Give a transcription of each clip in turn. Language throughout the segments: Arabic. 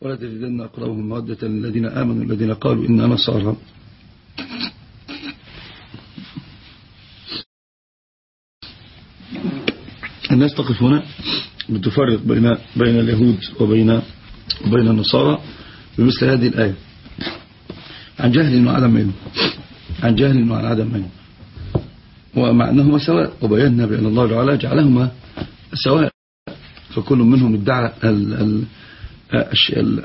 ولا تجدن أقربهم مودة الذين آمنوا الذين قالوا إنا نصارى. الناس تقف هنا؟ بتفرق بين بين اليهود وبين وبين النصارى بمثل هذه الآية. عن جهل وعدم علم. عن جهل وعن عدم علم. ومع أنهما سواء وبينا بأن الله تعالى جعلهما سواء. فكل منهم ادعى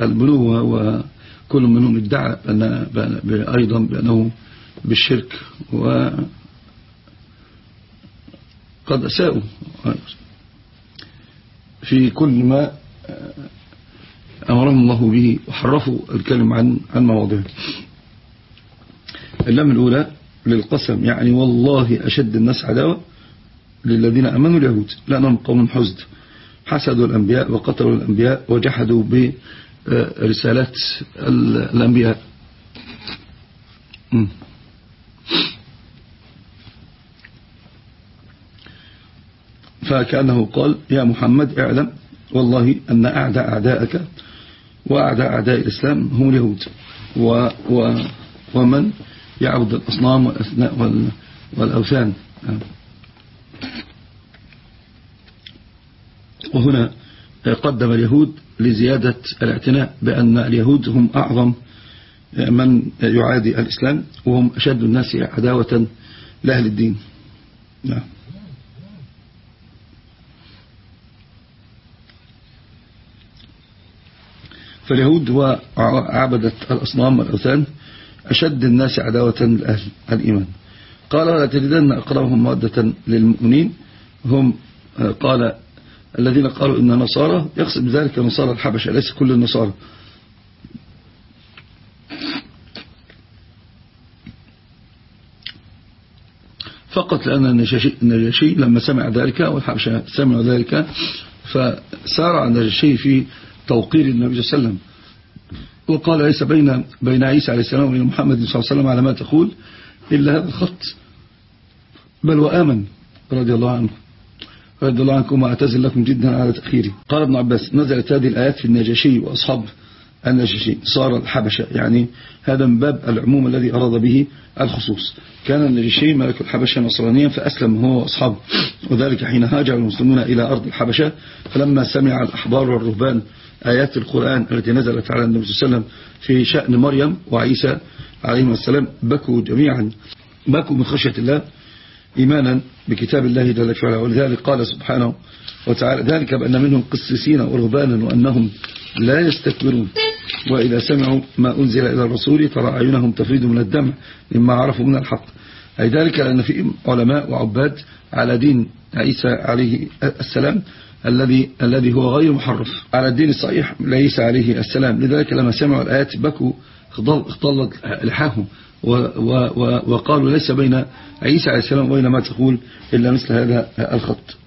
البلوة وكل منهم ادعى أيضا بأنه بالشرك وقد أساءوا. في كل ما أمرهم الله به وحرفوا الكلم عن عن مواضعه. اللام الأولى للقسم يعني والله أشد الناس عداوة للذين أمنوا اليهود. لأنهم قوم حزد. حسدوا الأنبياء وقتلوا الأنبياء وجحدوا برسالات الأنبياء. فكأنه قال يا محمد اعلم والله أن أعداء أعداءك وأعداء أعداء الإسلام هم اليهود. و و ومن يعبد الأصنام والأوثان. وهنا قدم اليهود لزيادة الاعتناء بأن اليهود هم أعظم من يعادي الإسلام وهم أشد الناس عداوة لأهل الدين. نعم. فاليهود هو عبدة الأصنام والأوثان أشد الناس عداوة لأهل الإيمان. قال ولا تجدن أقربهم مودة للمؤمنين. هم قال الذين قالوا إن نصارى يقصد بذلك نصارى الحبشة ليس كل النصارى. فقط لأن النجاشي لما سمع ذلك والحبشة سمعوا ذلك فسارع النجاشي في توقير النبي صلى الله عليه وسلم. وقال ليس بين بين عيسى عليه السلام وبين محمد صلى الله عليه وسلم على ما تقول إلا هذا الخط. بل وآمن رضي الله عنه. رضي الله عنكم واعتذر لكم جدا على تأخيري. قال ابن عباس نزلت هذه الآيات في النجاشي وأصحاب النجاشي صار الحبشة يعني هذا من باب العموم الذي أراد به الخصوص. كان النجاشي ملك الحبشة نصرانيا فأسلم هو وأصحابه. وذلك حين هاجر المسلمون إلى أرض الحبشة فلما سمع الأحبار والرهبان آيات القرآن التي نزلت على النبي صلى الله عليه وسلم في شأن مريم وعيسى عليهم السلام بكوا جميعا بكوا من خشية الله إيمانا بكتاب الله جل وعلا. ولذلك قال سبحانه وتعالى ذلك بأن منهم قسيسين ورهبانا وأنهم لا يستكبرون. وإذا سمعوا ما أنزل إلى الرسول ترى أعينهم تفيد من الدمع مما عرفوا من الحق. أي ذلك لأن في علماء وعباد على دين عيسى عليه السلام الذي الذي هو غير محرف. على الدين الصحيح ليس عليه السلام. لذلك لما سمعوا الآيات بكوا اختلط لحاهم وقالوا ليس بين عيسى عليه السلام وبين ما تقول إلا مثل هذا الخط.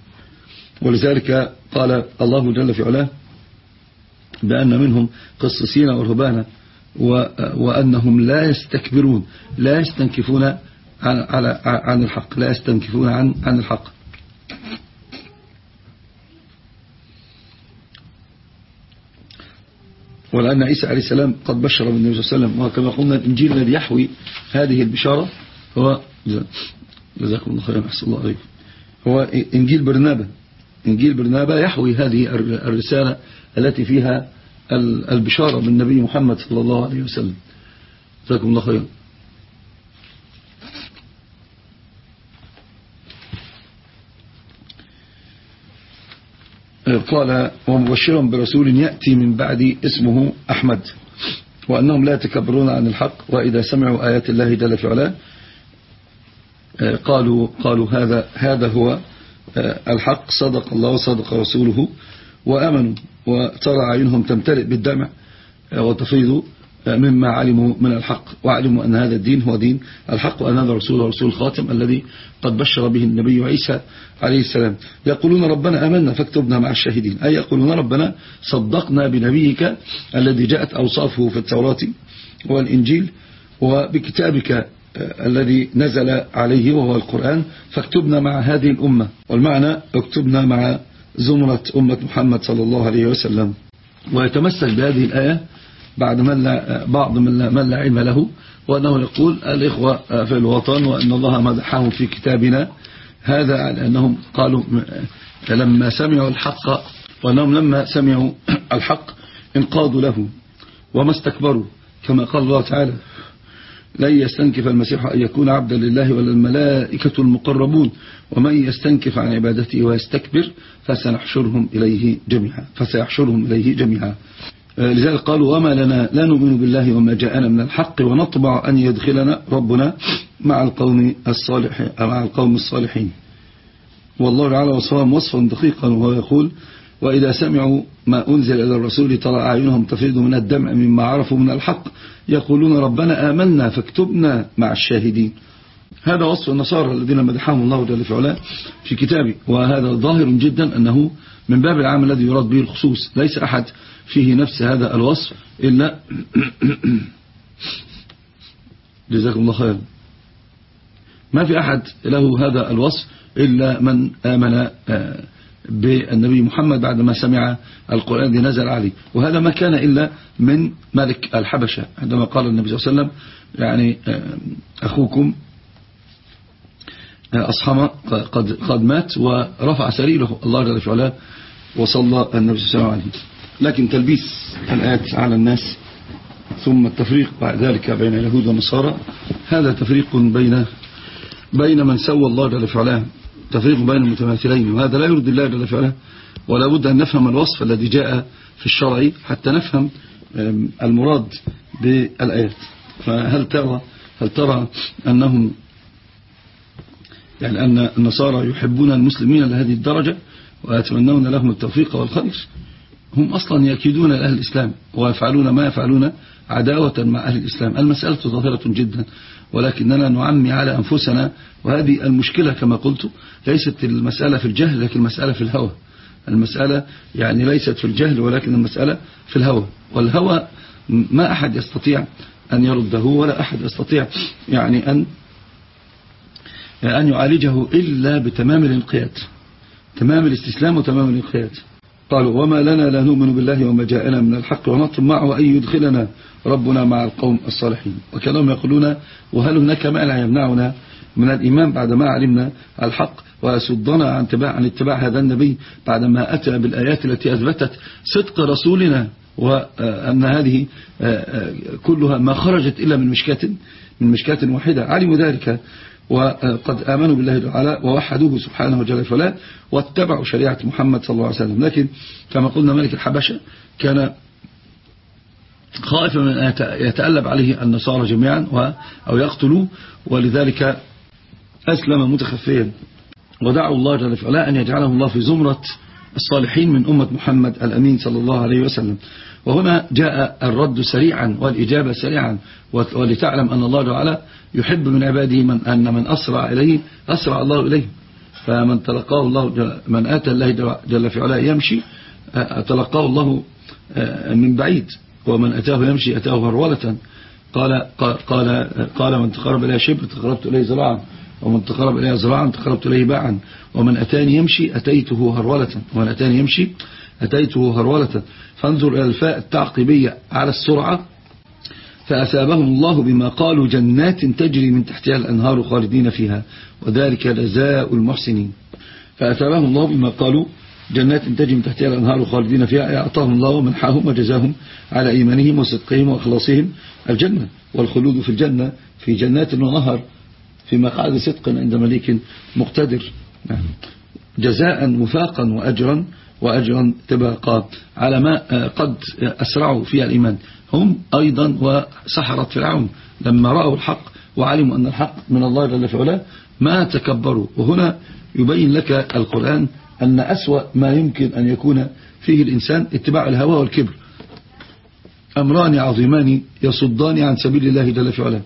ولذلك قال الله جل في علاه بأن منهم قصصين ورهبانا وأنهم لا يستكبرون لا يستنكفون عن, الحق لا يستنكفون عن, عن الحق. ولأن عيسى عليه السلام قد بشر بالنبي صلى الله عليه وسلم. وكما قلنا الإنجيل الذي يحوي هذه البشارة هو جزاكم الله خيرا أحسن الله عليكم. هو إنجيل برنابة إنجيل برنابة يحوي هذه الرسالة التي فيها البشارة بالنبي محمد صلى الله عليه وسلم. جزاكم الله خيرا. قال ومبشرا برسول يأتي من بعد اسمه أحمد. وأنهم لا يتكبرون عن الحق وإذا سمعوا آيات الله جل في علاه قالوا قالوا هذا هذا هو الحق صدق الله وصدق رسوله وآمنوا وترى عينهم تمتلئ بالدمع وتفيض مما علموا من الحق وعلموا أن هذا الدين هو دين الحق وأن هذا رسول رسول الخاتم الذي قد بشر به النبي عيسى عليه السلام. يقولون ربنا أمنا فاكتبنا مع الشاهدين. أي يقولون ربنا صدقنا بنبيك الذي جاءت أوصافه في التوراة والإنجيل وبكتابك الذي نزل عليه وهو القرآن فاكتبنا مع هذه الأمة. والمعنى اكتبنا مع زمرة أمة محمد صلى الله عليه وسلم. ويتمسك بهذه الآية بعد من لا بعض من لا, علم له وأنه يقول الإخوة في الوطن وأن الله مدحهم في كتابنا. هذا على أنهم قالوا لما سمعوا الحق وأنهم لما سمعوا الحق انقادوا له وما استكبروا. كما قال الله تعالى لن يستنكف المسيح أن يكون عبدا لله ولا الملائكة المقربون ومن يستنكف عن عبادته ويستكبر فسنحشرهم إليه جميعا فسيحشرهم إليه جميعا. لذلك قالوا وما لنا لا نؤمن بالله وما جاءنا من الحق ونطبع أن يدخلنا ربنا مع القوم الصالحين مع القوم الصالحين. والله تعالى وصفهم وصفا دقيقا وهو يقول وإذا سمعوا ما أنزل إلى الرسول ترى أعينهم تفيض من الدمع مما عرفوا من الحق يقولون ربنا آمنا فاكتبنا مع الشاهدين. هذا وصف النصارى الذين مدحهم الله جل في علاه في كتابه. وهذا ظاهر جدا أنه من باب العام الذي يراد به الخصوص ليس أحد فيه نفس هذا الوصف إلا جزاكم الله خيرا. ما في أحد له هذا الوصف إلا من آمن آه، بالنبي محمد بعدما سمع القرآن الذي نزل عليه. وهذا ما كان إلا من ملك الحبشة. عندما قال النبي صلى الله عليه وسلم يعني آه، أخوكم آه، أصحم قد, قد مات ورفع سريره. الله جل وعلا وصلى النبي صلى الله عليه وسلم لكن تلبيس الآيات على الناس ثم التفريق بعد ذلك بين اليهود والنصارى هذا تفريق بين بين من سوى الله جل وعلا تفريق بين المتماثلين وهذا لا يرضي الله جل وعلا ولا بد أن نفهم الوصف الذي جاء في الشرع حتى نفهم المراد بالآيات. فهل ترى هل ترى أنهم يعني أن النصارى يحبون المسلمين لهذه الدرجة ويتمنون لهم التوفيق والخير؟ هم أصلا يكيدون لأهل الإسلام ويفعلون ما يفعلون عداوة مع أهل الإسلام. المسألة ظاهرة جدا ولكننا نعمي على أنفسنا وهذه المشكلة كما قلت ليست المسألة في الجهل لكن المسألة في الهوى. المسألة يعني ليست في الجهل ولكن المسألة في الهوى. والهوى ما أحد يستطيع أن يرده ولا أحد يستطيع يعني أن أن يعالجه إلا بتمام الانقياد. تمام الاستسلام وتمام الانقياد. قالوا وما لنا لا نؤمن بالله وما جاءنا من الحق ونطمع أن يدخلنا ربنا مع القوم الصالحين. وكانهم يقولون وهل هناك ما لا يمنعنا من الإيمان بعدما علمنا الحق ويصدنا عن اتباع, عن اتباع هذا النبي بعدما أتى بالآيات التي أثبتت صدق رسولنا وأن هذه كلها ما خرجت إلا من مشكاة من مشكاة واحدة. علموا ذلك وقد آمنوا بالله تعالى ووحدوه سبحانه وجل فلا واتبعوا شريعة محمد صلى الله عليه وسلم. لكن كما قلنا ملك الحبشة كان خائفا من أن يتألب عليه النصارى جميعا أو يقتلوا ولذلك أسلم متخفيا. ودعوا الله جل وعلا أن يجعله الله في زمرة الصالحين من أمة محمد الأمين صلى الله عليه وسلم. وهنا جاء الرد سريعا والإجابة سريعا ولتعلم أن الله تعالى يحب من عباده من أن من أسرع إليه أسرع الله إليه فمن تلقاه الله من آتى الله جل في علاه يمشي تلقاه الله من بعيد. ومن أتاه يمشي أتاه هرولة. قال قال قال من تقرب إليه شبر تقربت إليه زراعا. ومن تقرب إليه زراعا تقربت إليه باعا. ومن أتاني يمشي أتيته هرولة. ومن أتاني يمشي أتيته هرولة. فانظر إلى الفاء التعقيبية على السرعة. فأثابهم الله بما قالوا جنات تجري من تحتها الأنهار خالدين فيها وذلك جزاء المحسنين. فأثابهم الله بما قالوا جنات تجري من تحتها الأنهار خالدين فيها أعطاهم الله ومنحهم وجزاهم على إيمانهم وصدقهم وإخلاصهم الجنة والخلود في الجنة في جنات ونهر في مقعد صدق عند مليك مقتدر. نعم. جزاء وفاقا وأجرا وأجرا تبقى على ما قد أسرعوا في الإيمان. هم أيضا وسحرة فرعون. لما رأوا الحق وعلموا أن الحق من الله جل في علاه ما تكبروا. وهنا يبين لك القرآن أن أسوأ ما يمكن أن يكون فيه الإنسان اتباع الهوى والكبر. أمران عظيمان يصدان عن سبيل الله جل في علاه.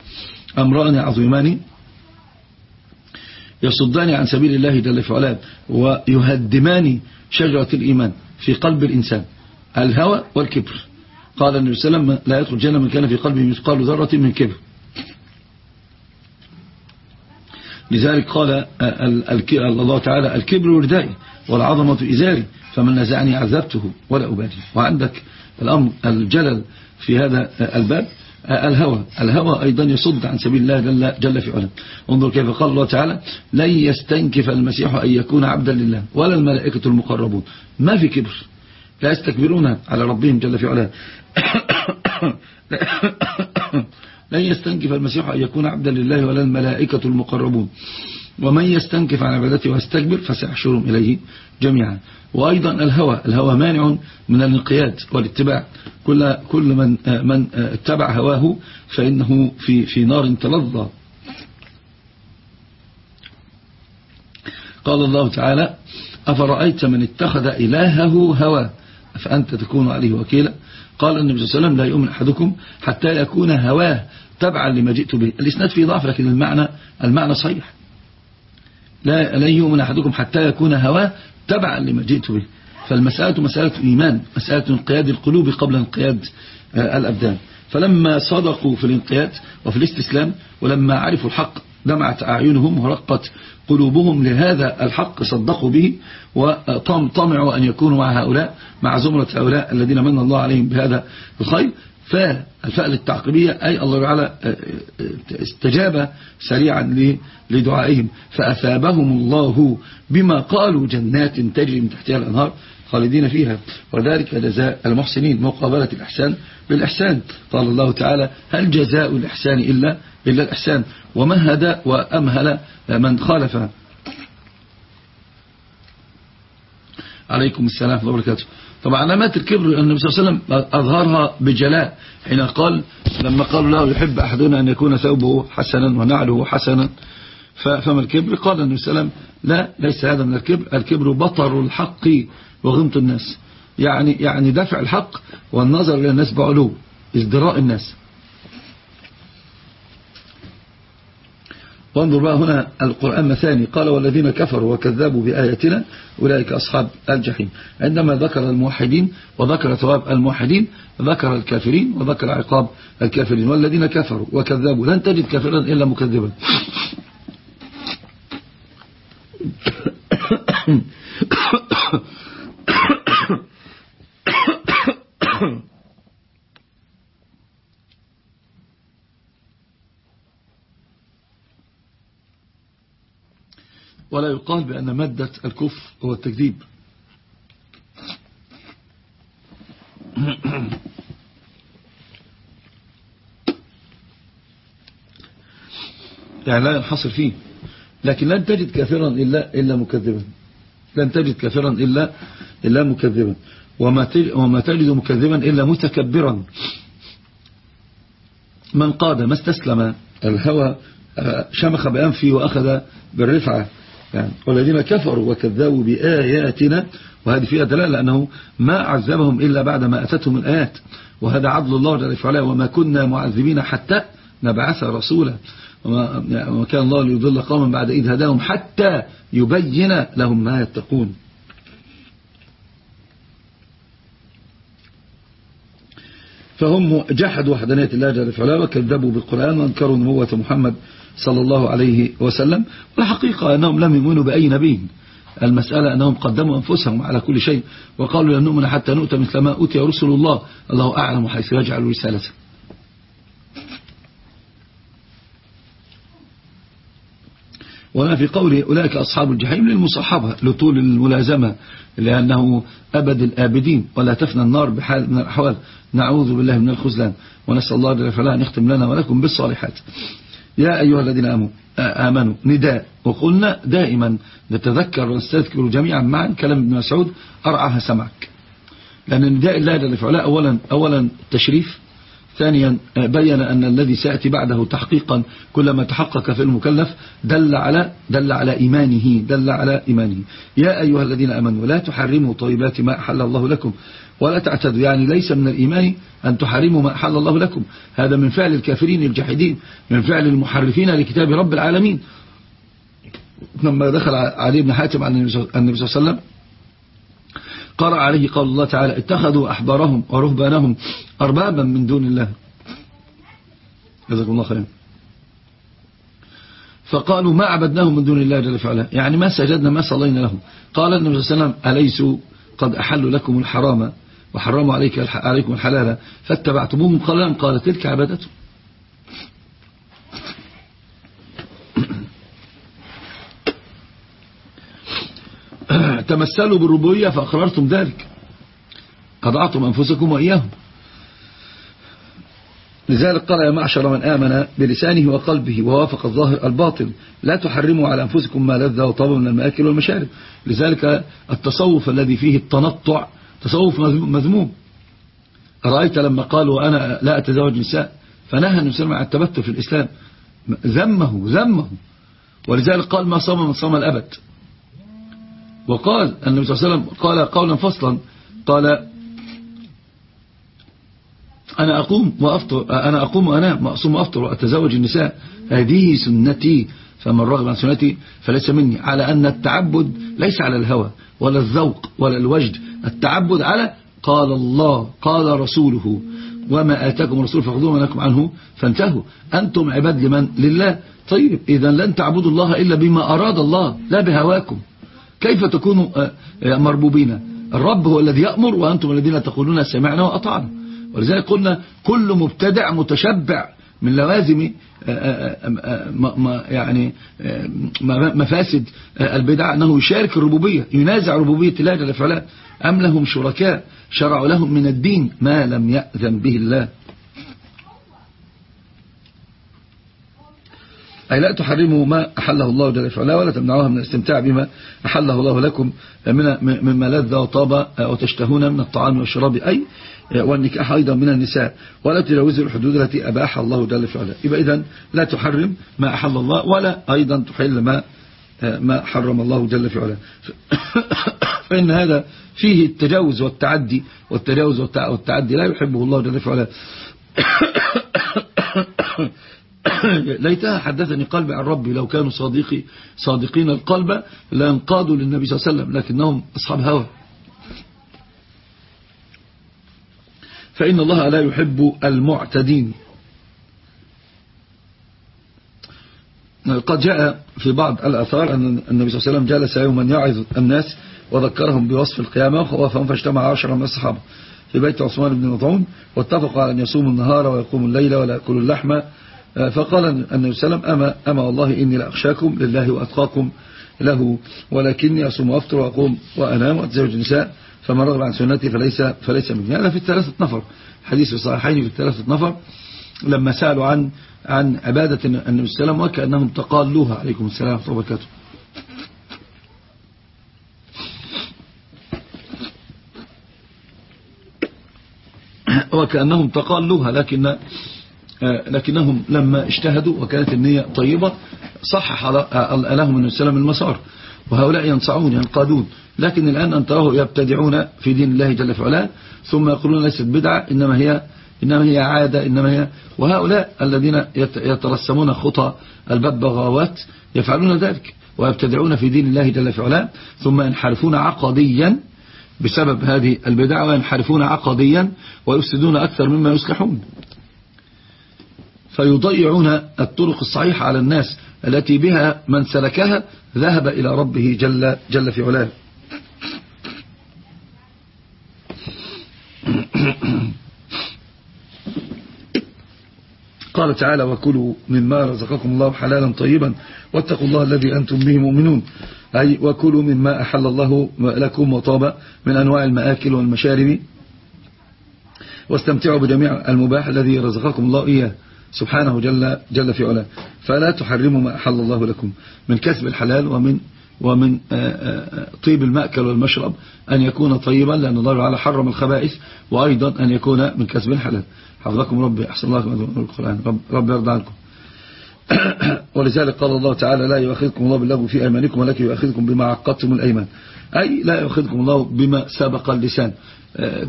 أمران عظيمان يصدان عن سبيل الله جل في علاه ويهدمان شجرة الإيمان في قلب الإنسان الهوى والكبر. قال النبي صلى الله عليه وسلم لا يدخل الجنة من كان في قلبه مثقال ذرة من كبر. لذلك قال الله تعالى الكبر وردائي والعظمة إزاري فمن نزعني عذبته ولا أبالي. وعندك الأمر الجلل في هذا الباب الهوى الهوى أيضا يصد عن سبيل الله جل, جل في علم. انظر كيف قال الله تعالى لن يستنكف المسيح أن يكون عبدا لله ولا الملائكة المقربون. ما في كبر. لا يستكبرون على ربهم جل في علاه. لن يستنكف المسيح أن يكون عبدا لله ولا الملائكة المقربون. ومن يستنكف عن عبادته ويستكبر فسيحشرهم إليه جميعا. وأيضا الهوى الهوى مانع من الانقياد والاتباع. كل كل من من اتبع هواه فإنه في في نار تلظى. قال الله تعالى أفرأيت من اتخذ إلهه هوى فأنت تكون عليه وكيلا؟ قال النبي صلى الله عليه وسلم لا يؤمن أحدكم حتى يكون هواه تبعا لما جئت به. الإسناد فيه ضعف لكن المعنى المعنى صحيح. لا لن يؤمن أحدكم حتى يكون هواه تبعا لما جئت به. فالمسألة مسألة إيمان مسألة انقياد القلوب قبل انقياد آه، الأبدان. فلما صدقوا في الانقياد وفي الاستسلام ولما عرفوا الحق دمعت أعينهم ورقت قلوبهم لهذا الحق صدقوا به وطمعوا أن يكونوا مع هؤلاء مع زمرة هؤلاء الذين من الله عليهم بهذا الخير. فالفعل التعقيبية أي الله تعالى آه، آه، استجاب سريعا لدعائهم. فأثابهم الله بما قالوا جنات تجري من تحتها الأنهار خالدين فيها. وذلك جزاء المحسنين مقابلة الإحسان بالإحسان قال الله تعالى هل جزاء الإحسان إلا, إلا الإحسان. ومهد وأمهل من خالف. عليكم السلام ورحمة الله وبركاته. طبعا علامات الكبر النبي صلى الله عليه وسلم أظهرها بجلاء. حين قال لما قالوا له يحب أحدنا أن يكون ثوبه حسنا ونعله حسنا فما الكبر؟ قال النبي صلى الله عليه وسلم لا ليس هذا من الكبر. الكبر بطر الحق وغمط الناس. يعني يعني دفع الحق والنظر إلى الناس بعلو ازدراء الناس. وانظر بقى هنا القرآن مثاني. قال والذين كفروا وكذبوا بآياتنا أولئك أصحاب الجحيم. عندما ذكر الموحدين وذكر ثواب الموحدين ذكر الكافرين وذكر عقاب الكافرين. والذين كفروا وكذبوا لن تجد كافرا إلا مكذبا. ولا يقال بأن مادة الكفر هو التكذيب يعني لا ينحصر فيه. لكن لن تجد كافرا إلا, إلا مكذبا. لن تجد كافرا إلا, إلا مكذبا. وما وما تجد مكذبا إلا متكبرا. من قاد ما استسلم الهوى آه، شمخ بأنفه وأخذ بالرفعة. يعني والذين كفروا وكذبوا بآياتنا وهذه فيها دلالة لأنه ما عذبهم إلا بعد ما أتتهم الآيات. وهذا عدل الله جل وعلا وما كنا معذبين حتى نبعث رسولا. وما كان الله ليضل قوما بعد إذ هداهم حتى يبين لهم ما يتقون. فهم جحدوا وحدانية الله جل وعلا وكذبوا بالقرآن وأنكروا نبوة محمد صلى الله عليه وسلم والحقيقة أنهم لم يؤمنوا بأي نبي. المسألة أنهم قدموا أنفسهم على كل شيء وقالوا لن نؤمن حتى نؤتى مثل ما أوتي رسل الله. الله أعلم حيث يجعل رسالته. وما في قوله أولئك أصحاب الجحيم للمصاحبة لطول الملازمة لأنه أبد الآبدين. ولا تفنى النار بحال من الأحوال. نعوذ بالله من الخزلان. ونسأل الله جل وعلا أن يختم لنا ولكم بالصالحات. يا أيها الذين آمنوا نداء. وقلنا دائما نتذكر ونستذكر جميعا معا كلام ابن مسعود أرعاها سمعك. لأن نداء الله جل وعلا أولا, أولا تشريف ثانيا بين أن الذي سيأتي بعده تحقيقا كلما تحقق في المكلف دل على دل على إيمانه دل على إيمانه. يا أيها الذين أمنوا لا تحرموا طيبات ما أحل الله لكم. ولا تعتدوا يعني ليس من الإيمان أن تحرموا ما أحل الله لكم. هذا من فعل الكافرين الجاحدين من فعل المحرفين لكتاب رب العالمين. لما دخل علي بن حاتم عن النبي صلى الله عليه وسلم قرأ عليه قول الله تعالى اتخذوا أحبارهم ورهبانهم أربابا من دون الله. جزاكم الله خيرا. فقالوا ما عبدناهم من دون الله جل وعلا. يعني ما سجدنا ما صلينا لهم. قال النبي صلى الله عليه وسلم أليسوا قد أحلوا لكم الحرام وحرموا عليك عليكم الحلال فاتبعتموهم قال قال تلك عبادتهم تمثلوا بالربوية فأقررتم ذلك. أضعتم أنفسكم وإياهم. لذلك قال يا معشر من آمن بلسانه وقلبه ووافق الظاهر الباطن لا تحرموا على أنفسكم ما لذ وطاب من المآكل والمشارب. لذلك التصوف الذي فيه التنطع تصوف مذموم. أرأيت لما قالوا أنا لا أتزوج نساء فنهى النساء عن التبتل في الإسلام. ذمه ذمه. ولذلك قال ما صام من صام الأبد. وقال النبي صلى الله عليه وسلم قال قولا فصلا قال أنا أقوم وأفطر أنا أقوم وأنام وأصوم وأفطر وأتزوج النساء. هذه سنتي. فمن رغب عن سنتي فليس مني على أن التعبد ليس على الهوى ولا الذوق ولا الوجد. التعبد على قال الله قال رسوله. وما آتاكم الرسول فخذوه منكم عنه فانتهوا. أنتم عباد لمن؟ لله. طيب إذا لن تعبدوا الله إلا بما أراد الله لا بهواكم. كيف تكونوا آه، آه، مربوبين؟ الرب هو الذي يأمر وأنتم الذين تقولون سمعنا وأطعنا. ولذلك قلنا كل مبتدع متشبع. من لوازم آه، يعني مفاسد البدع أنه يشارك الربوبية ينازع ربوبية الله جل وعلا أم لهم شركاء شرعوا لهم من الدين ما لم يأذن به الله. أي لا تحرموا ما أحله الله جل وعلا ولا تمنعوها من الاستمتاع بما أحله الله لكم من مما لذ وطاب وتشتهون من الطعام والشراب. أي والنكاح أيضا من النساء ولا تجاوزوا الحدود التي أباح الله جل وعلا. يبقى إذن لا تحرم ما أحل الله ولا أيضا تحل ما ما حرم الله جل وعلا. فإن هذا فيه التجاوز والتعدي والتجاوز والتعدي لا يحبه الله جل وعلا. ليتها حدثني قلبي عن ربي لو كانوا صادقي صادقين القلب لانقادوا للنبي صلى الله عليه وسلم لكنهم أصحاب هوى. فإن الله لا يحب المعتدين. قد جاء في بعض الأثار أن النبي صلى الله عليه وسلم جلس يوما يعظ الناس وذكرهم بوصف القيامة وخوفهم فاجتمع عشرة من الصحابة في بيت عثمان بن مطعون واتفقوا على أن يصوموا النهار ويقوموا الليل ولا يأكلوا اللحم. فقال النبي صلى الله عليه وسلم أما, أما والله إني لأخشاكم لله وأتقاكم له. ولكني أصوم وأفطر وأقوم وأنام وأتزوج النساء فمن رغب عن سنتي فليس, فليس مني. هذا في الثلاثة نفر. حديث الصحيحين في الثلاثة نفر. لما سألوا عن عن عبادة النبي وسلم وكأنهم تقالوها. عليكم السلام ورحمة الله وبركاته. وكأنهم تقالوها لكن آه، لكنهم لما اجتهدوا وكانت النية طيبة صحح لهم النبي صلى المسار. وهؤلاء ينصعون ينقادون. لكن الآن أن تراه يبتدعون في دين الله جل وعلا ثم يقولون ليست بدعة إنما هي إنما هي عادة إنما هي وهؤلاء الذين يترسمون خطى الببغاوات يفعلون ذلك ويبتدعون في دين الله جل وعلا ثم ينحرفون عقديا بسبب هذه البدع وينحرفون عقديا ويفسدون أكثر مما يصلحون. فيضيعون الطرق الصحيحة على الناس التي بها من سلكها ذهب إلى ربه جل, جل في علاه. قال تعالى وكلوا مما رزقكم الله حلالا طيبا واتقوا الله الذي أنتم به مؤمنون. أي وكلوا مما أحل الله لكم وطاب من أنواع المآكل والمشارب واستمتعوا بجميع المباح الذي رزقكم الله إياه. سبحانه جل, جل في علاه. فلا تحرموا ما أحل الله لكم من كسب الحلال ومن ومن آه، آه، طيب المأكل والمشرب أن يكون طيبا لأن الله تعالى حرم الخبائث وأيضا أن يكون من كسب الحلال. حفظكم ربي أحسن الله كما القرآن. رب, يرضى عنكم. ولذلك قال الله تعالى لا يؤخذكم الله باللغو في أيمانكم ولكن يؤخذكم بما عقدتم الأيمان. أي لا يؤخذكم الله بما سبق اللسان.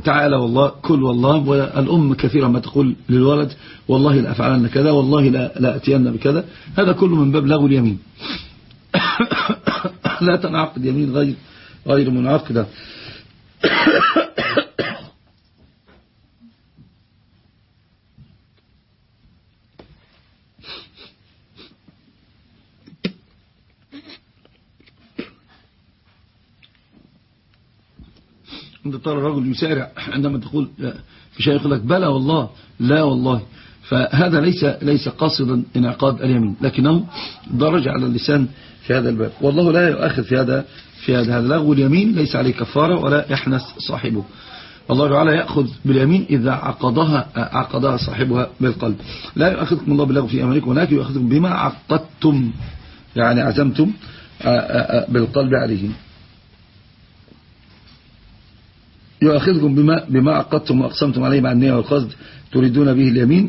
تعالى والله كل والله والأم كثيرا ما تقول للولد والله لا أفعلن كذا والله لا, لا أتين بكذا. هذا كله من باب لغو اليمين. لا تنعقد يمين غير غير منعقدة. أنت ترى الرجل يسارع عندما تقول في يقول لك بلى والله لا والله. فهذا ليس ليس قاصدا انعقاد اليمين لكنه درج على اللسان في هذا الباب. والله لا يؤخذ في هذا في هذا هذا لغو اليمين ليس عليه كفارة ولا يحنس صاحبه. الله تعالى يأخذ باليمين إذا عقدها عقدها صاحبها بالقلب. لا يؤخذكم الله باللغو في أمريكم ولكن يؤخذكم بما عقدتم يعني عزمتم بالقلب عليه. يؤخذكم بما, بما عقدتم وأقسمتم عليه مع النية والقصد تريدون به اليمين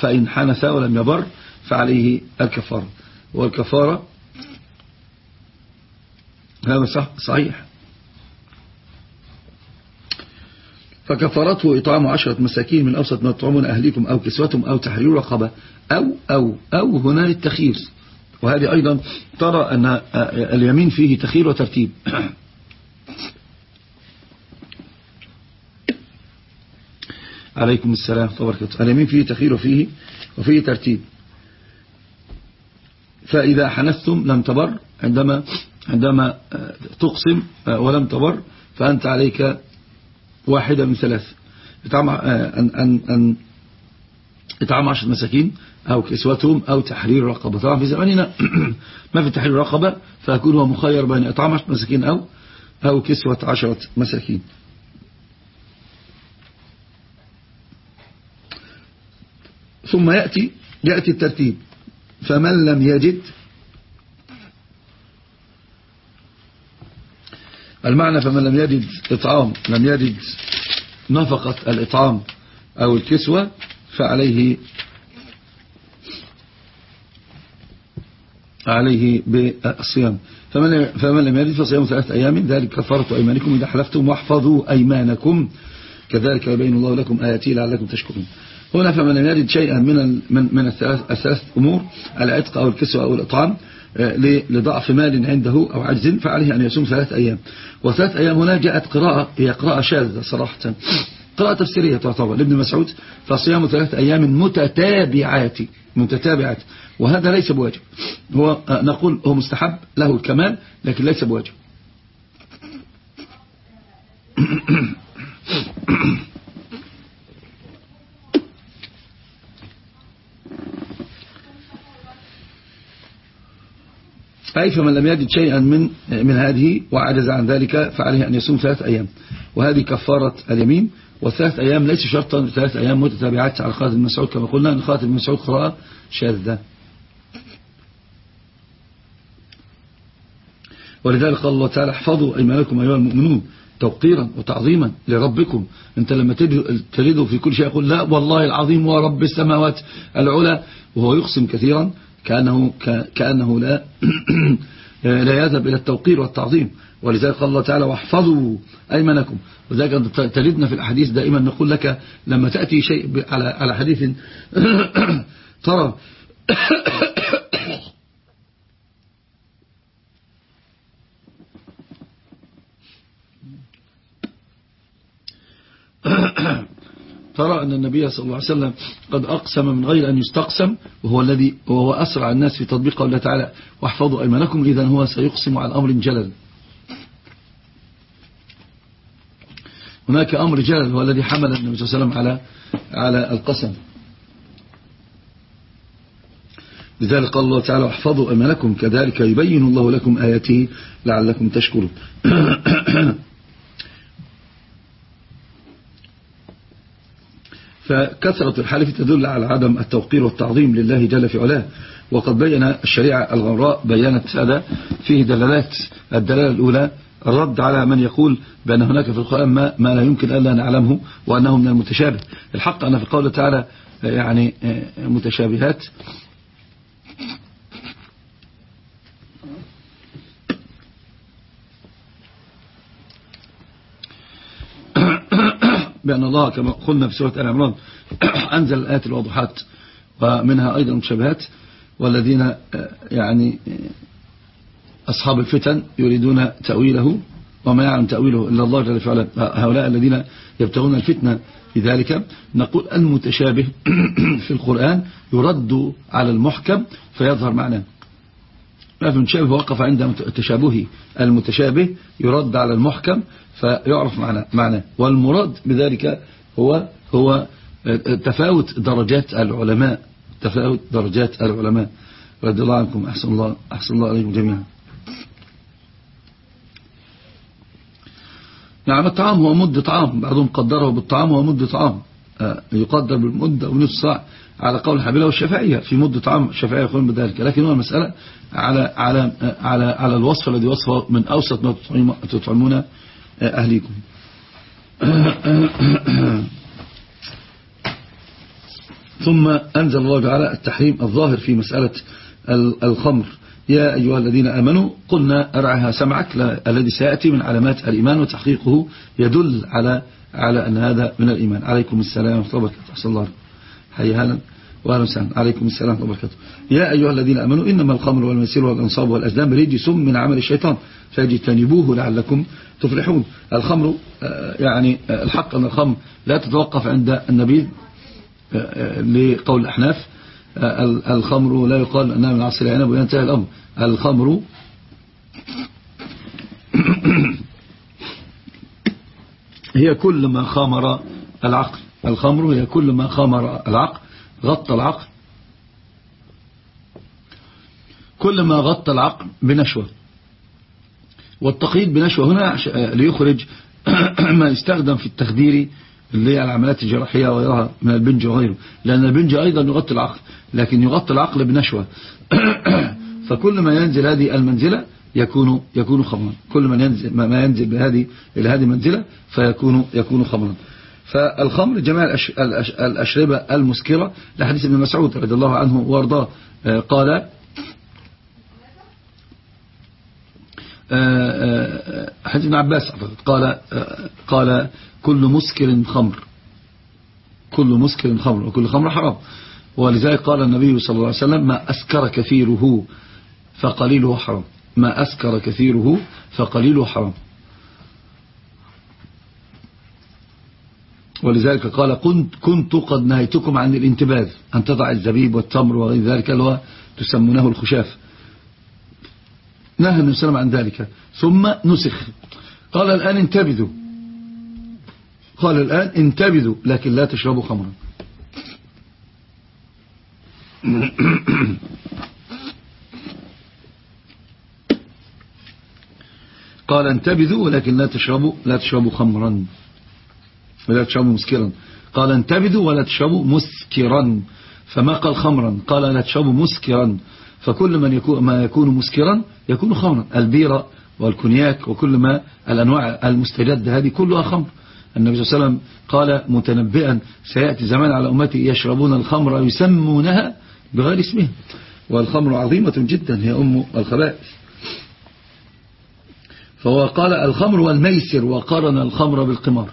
فإن حنث ولم يبر فعليه الكفارة. والكفارة هذا صح صحيح. فكفرته إطعام عشرة مساكين من أوسط ما تطعمون أهليكم أو كسوتهم أو تحرير رقبة أو, أو, أو هنا التخير وهذه أيضا ترى أن اليمين فيه تخير وترتيب. عليكم السلام وبركاته. اليمين فيه تخير وفيه وفيه ترتيب. فإذا حنثتم لم تبر عندما عندما تقسم ولم تبر فأنت عليك واحدة من ثلاث. إطعام أن أن أن إطعام عشر مساكين أو كسوتهم أو تحرير رقبة. طبعا في زماننا ما في تحرير رقبة فيكون هو مخير بين إطعام عشر مساكين أو أو كسوة عشرة مساكين. ثم يأتي يأتي الترتيب. فمن لم يجد المعنى فمن لم يجد إطعام لم يجد نفقة الإطعام أو الكسوة فعليه عليه بالصيام. فمن فمن لم يجد فصيام ثلاثة أيام ذلك كفارة أيمانكم إذا حلفتم واحفظوا أيمانكم. كذلك يبين الله لكم آياتي لعلكم تشكرون. هنا فمن لم يجد شيئا من من من الثلاث أمور العتق أو الكسوة أو الإطعام آه، لضعف مال عنده أو عجز فعليه أن يصوم ثلاث أيام. وثلاث أيام هنا جاءت قراءة هي قراءة شاذة صراحة. قراءة تفسيرية تعتبر لابن مسعود فصيام ثلاث أيام متتابعات متتابعات. وهذا ليس بواجب. هو آه، نقول هو مستحب له الكمال لكن ليس بواجب. أي فمن لم يجد شيئا من من هذه وعجز عن ذلك فعليه أن يصوم ثلاث أيام. وهذه كفارة اليمين. وثلاث أيام ليس شرطا ثلاث أيام متتابعات على خالد بن مسعود كما قلنا. أن خالد بن مسعود قراءة شاذة. ولذلك قال الله تعالى احفظوا أيمانكم أيها المؤمنون توقيرا وتعظيما لربكم. أنت لما تجده في كل شيء يقول لا والله العظيم ورب السماوات العلى. وهو يقسم كثيرا. كأنه, كأنه لا لا يذهب إلى التوقير والتعظيم. ولذلك قال الله تعالى واحفظوا أيمنكم وذلك تلدنا في الأحاديث دائما نقول لك لما تأتي شيء على على حديث ترى ترى أن النبي صلى الله عليه وسلم قد أقسم من غير أن يستقسم وهو الذي وهو أسرع الناس في تطبيق قوله تعالى واحفظوا أيمانكم إذا هو سيقسم عن أمر جلل. هناك أمر جلل هو الذي حمل النبي صلى الله عليه وسلم على على القسم. لذلك قال الله تعالى احفظوا أيمانكم كذلك يبين الله لكم آياته لعلكم تشكرون. فكثرة الحلف تدل على عدم التوقير والتعظيم لله جل في علاه. وقد بين الشريعة الغراء بيانت هذا فيه دلالات. الدلالة الأولى الرد على من يقول بأن هناك في القرآن ما, ما لا يمكن ألا نعلمه وأنه من المتشابه. الحق أن في قوله تعالى يعني متشابهات. بأن الله كما قلنا في سورة العمران أنزل الآيات الواضحات ومنها أيضا مشابهات والذين آه، يعني آه، أصحاب الفتن يريدون تأويله وما يعلم تأويله إلا الله جل وعلا. هؤلاء الذين يبتغون الفتنة في ذلك نقول المتشابه في القرآن يرد على المحكم فيظهر معناه. ما متشابه وقف عند تشابه المتشابه يرد على المحكم فيعرف معناه معناه والمراد بذلك هو هو تفاوت درجات العلماء. تفاوت درجات العلماء. رضي الله عنكم. أحسن الله, أحسن الله عليكم جميعا. نعم الطعام هو مد طعام بعضهم قدره بالطعام هو مد طعام آه، يقدر بالمدة ونصف ساعة. على قول الحبيلة والشافعية في مدة طعام الشافعية يقولون بذلك. لكن هو المسألة على على على على الوصف الذي وصفه من أوسط ما تطعمون آه، أهليكم. ثم أنزل الله تعالى التحريم الظاهر في مسألة الخمر. يا أيها الذين آمنوا قلنا أرعها سمعك الذي سيأتي من علامات الإيمان وتحقيقه يدل على على أن هذا من الإيمان. عليكم السلام ورحمة الله وبركاته. حي هلا. وأهلا وسهلا. عليكم السلام ورحمة الله وبركاته. يا أيها الذين آمنوا إنما الخمر والمسير والأنصاب والأزلام رجس من عمل الشيطان. فاجتنبوه لعلكم تفلحون. الخمر آه، يعني آه، الحق أن الخمر لا تتوقف عند النبي آه، لقول الأحناف. الخمر لا يقال أنها من عصر العنب وينتهي الأمر. الخمر هي كل ما خامر العقل. الخمر هي كل ما خامر العقل غطى العقل. كل ما غطى العقل بنشوة. والتقييد بنشوة. هنا ليخرج ما يستخدم في التخدير اللي هي العمليات الجراحية وغيرها من البنج وغيره. لأن البنج أيضا يغطي العقل لكن يغطي العقل بنشوة. فكل ما ينزل هذه المنزلة يكون يكون خمرا. كل من ينزل ما ينزل بهذه إلى هذه المنزلة فيكون يكون خمرا. فالخمر جميع الأشربة المسكرة لحديث ابن مسعود رضي الله عنه وأرضاه. آه، قال آه، آه، حديث ابن عباس قال قال كل مسكر خمر. كل مسكر خمر وكل خمر حرام. ولذلك قال النبي صلى الله عليه وسلم ما أسكر كثيره فقليله حرام. ما أسكر كثيره فقليله حرام. ولذلك قال كنت, كنت قد نهيتكم عن الانتباذ أن تضع الزبيب والتمر وغير ذلك اللي هو تسمونه الخشاف. نهى النبي صلى الله عليه وسلم عن ذلك. ثم نسخ. قال الآن انتبذوا. قال الآن انتبذوا لكن لا تشربوا خمرا. قال انتبذوا ولكن لا تشربوا لا تشربوا خمرا. ولا تشربوا مسكرا. قال انتبذوا ولا تشربوا مسكرا. فما قال خمرا؟ قال لا تشربوا مسكرا. فكل من يكون ما يكون مسكرا يكون خمرا. البيرة والكونياك وكل ما الأنواع المستجدة هذه كلها خمر. النبي صلى الله عليه وسلم قال متنبئا سيأتي زمان على أمتي يشربون الخمر يسمونها بغير اسمها. والخمر عظيمة جدا هي أم الخبائث. فهو قال الخمر والميسر وقارن الخمر بالقمار.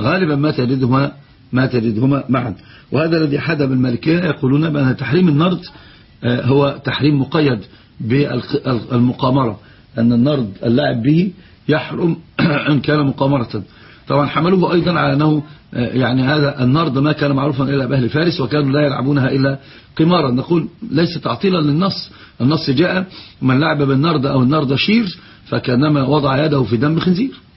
غالبا ما تجدهما ما تجدهما معا. وهذا الذي حدب المالكية يقولون بأن تحريم النرد آه، هو تحريم مقيد بالمقامرة أن النرد اللعب به يحرم إن كان مقامرة. طبعا حملوه أيضا على أنه آه، يعني هذا النرد ما كان معروفا إلا بأهل فارس وكانوا لا يلعبونها إلا قمارا. نقول ليس تعطيلا للنص. النص جاء من لعب بالنرد أو النرد شير فكانما وضع يده في دم خنزير.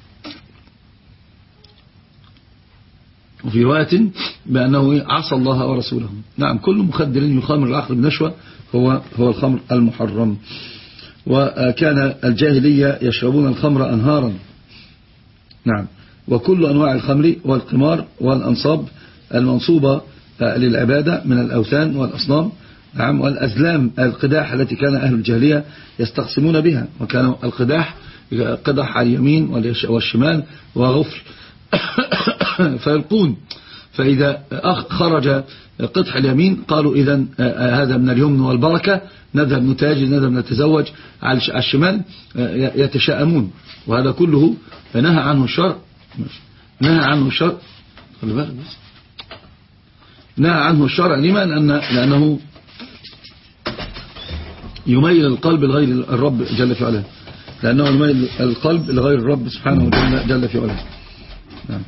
وفي رواية بأنه عصى الله ورسوله. نعم كل مخدر يخامر العقل بنشوة هو هو الخمر المحرم. وكان الجاهلية يشربون الخمر أنهارا. نعم وكل أنواع الخمر والقمار والأنصاب المنصوبة للعبادة من الأوثان والأصنام. نعم والأزلام القداح التي كان أهل الجاهلية يستقسمون بها. وكان القداح قدح على اليمين والشمال وغفل فيلقون. فإذا خرج قطح اليمين قالوا إذا هذا من اليمن والبركة نذهب نتاجر نذهب نتزوج. على الشمال يتشاءمون. وهذا كله نهى عنه الشرع نهى عنه الشرع نهى عنه الشرع لما لأن لأنه يميل القلب لغير الرب جل في علاه. لأنه يميل القلب لغير الرب سبحانه جل في علاه. نعم.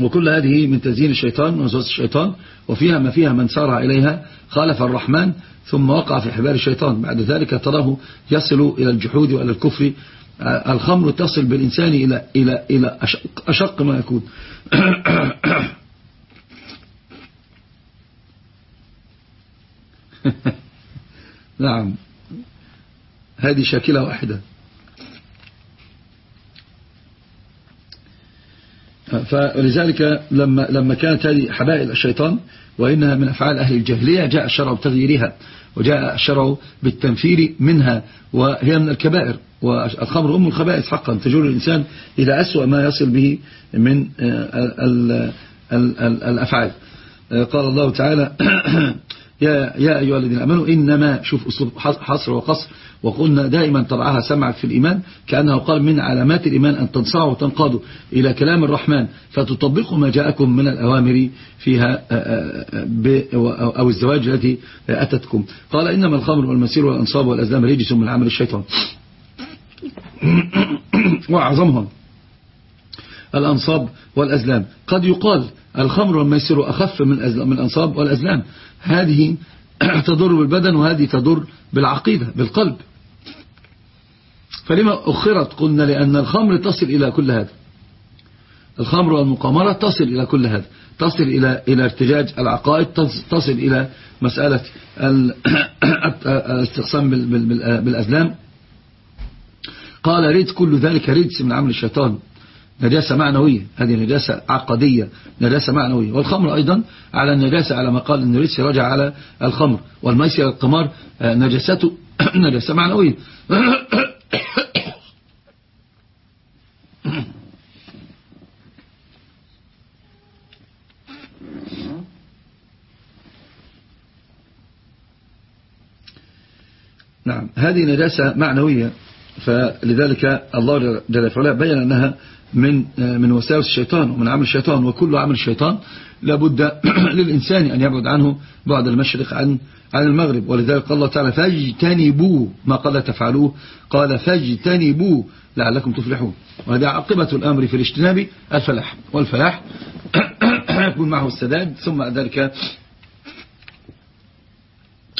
وكل هذه من تزيين الشيطان ووسواس الشيطان وفيها ما فيها من سارع إليها خالف الرحمن ثم وقع في حبال الشيطان. بعد ذلك تراه يصل إلى الجحود وإلى الكفر. الخمر تصل بالإنسان إلى, إلى, إلى أشق, أشق ما يكون. نعم. هذه شاكلة واحدة. فلذلك لما لما كانت هذه حبائل الشيطان وإنها من أفعال أهل الجاهلية جاء الشرع بتغييرها وجاء الشرع بالتنفير منها وهي من الكبائر والخمر أم الخبائث حقا. تجر الإنسان إلى أسوأ ما يصل به من آه، الأفعال. آه، قال الله تعالى يا, يا أيها الذين أمنوا إنما شوف أسلوب حصر وقصر. وقلنا دائما طبعها سمعت في الإيمان كأنه قال من علامات الإيمان أن تنصعوا وتنقادوا إلى كلام الرحمن. فتطبقوا ما جاءكم من الأوامر فيها أو الزواج التي أتتكم. قال إنما الخمر والمسير والأنصاب والأزلام رجس من عمل الشيطان. وأعظمهم الأنصاب والأزلام. قد يقال الخمر والميسر أخف من الأنصاب والأزلام. هذه تضر بالبدن وهذه تضر بالعقيدة بالقلب. فلما أخرت قلنا لأن الخمر تصل إلى كل هذا. الخمر والمقامرة تصل إلى كل هذا. تصل إلى إلى ارتجاج العقائد تصل إلى مسألة الاستقسام بالأزلام. قال ريد كل ذلك ريدس من عمل الشيطان. نجاسة معنوية. هذه نجاسة عقدية نجاسة معنوية. والخمر أيضا على النجاسة على ما قال أن رجع على الخمر. والميسر القمار آه، نجاسته نجاسة معنوية. نعم هذه نجاسة معنوية فلذلك الله جل وعلا بين أنها من من وساوس الشيطان ومن عمل الشيطان وكل عمل الشيطان لابد للإنسان أن يبعد عنه بعد المشرق عن عن المغرب. ولذلك قال الله تعالى فاجتنبوا ما قال تفعلوه. قال فاجتنبوا لعلكم تفلحون. وهذه عاقبة الأمر في الاجتناب الفلاح والفلاح. يكون معه السداد ثم ذلك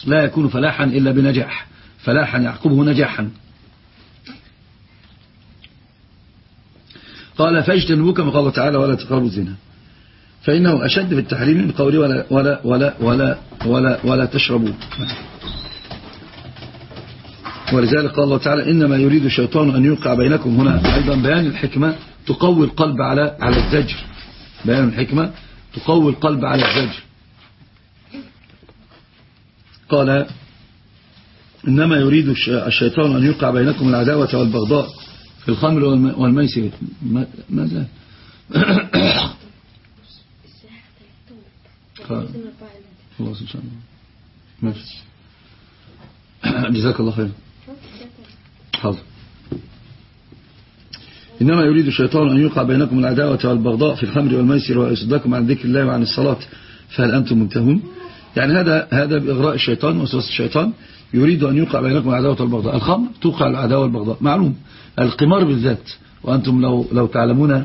لا يكون فلاحا إلا بنجاح. فلاحا يعقبه نجاحا. قال فاجتنبوا كما قال تعالى ولا تقربوا الزنا. فإنه أشد في التحريم من قوله ولا, ولا, ولا, ولا, ولا, ولا تشربوا. ولذلك قال الله تعالى إنما يريد الشيطان أن يوقع بينكم. هنا أيضا بيان الحكمة تقوي القلب على على الزجر. بيان الحكمة تقوي القلب على الزجر. قال إنما يريد الشيطان أن يوقع بينكم العداوة والبغضاء. في الخمر والميسر. ماذا خلاص إن شاء الله. ماشي. جزاك الله خير. حاضر. إنما يريد الشيطان أن يوقع بينكم العداوة والبغضاء في الخمر والميسر ويصدكم عن ذكر الله وعن الصلاة. فهل أنتم منتهون؟ يعني هذا هذا بإغراء الشيطان وسوس الشيطان. يريد أن يوقع بينكم العداوة والبغضاء. الخمر توقع العداوة والبغضاء. معلوم. القمار بالذات. وأنتم لو لو تعلمون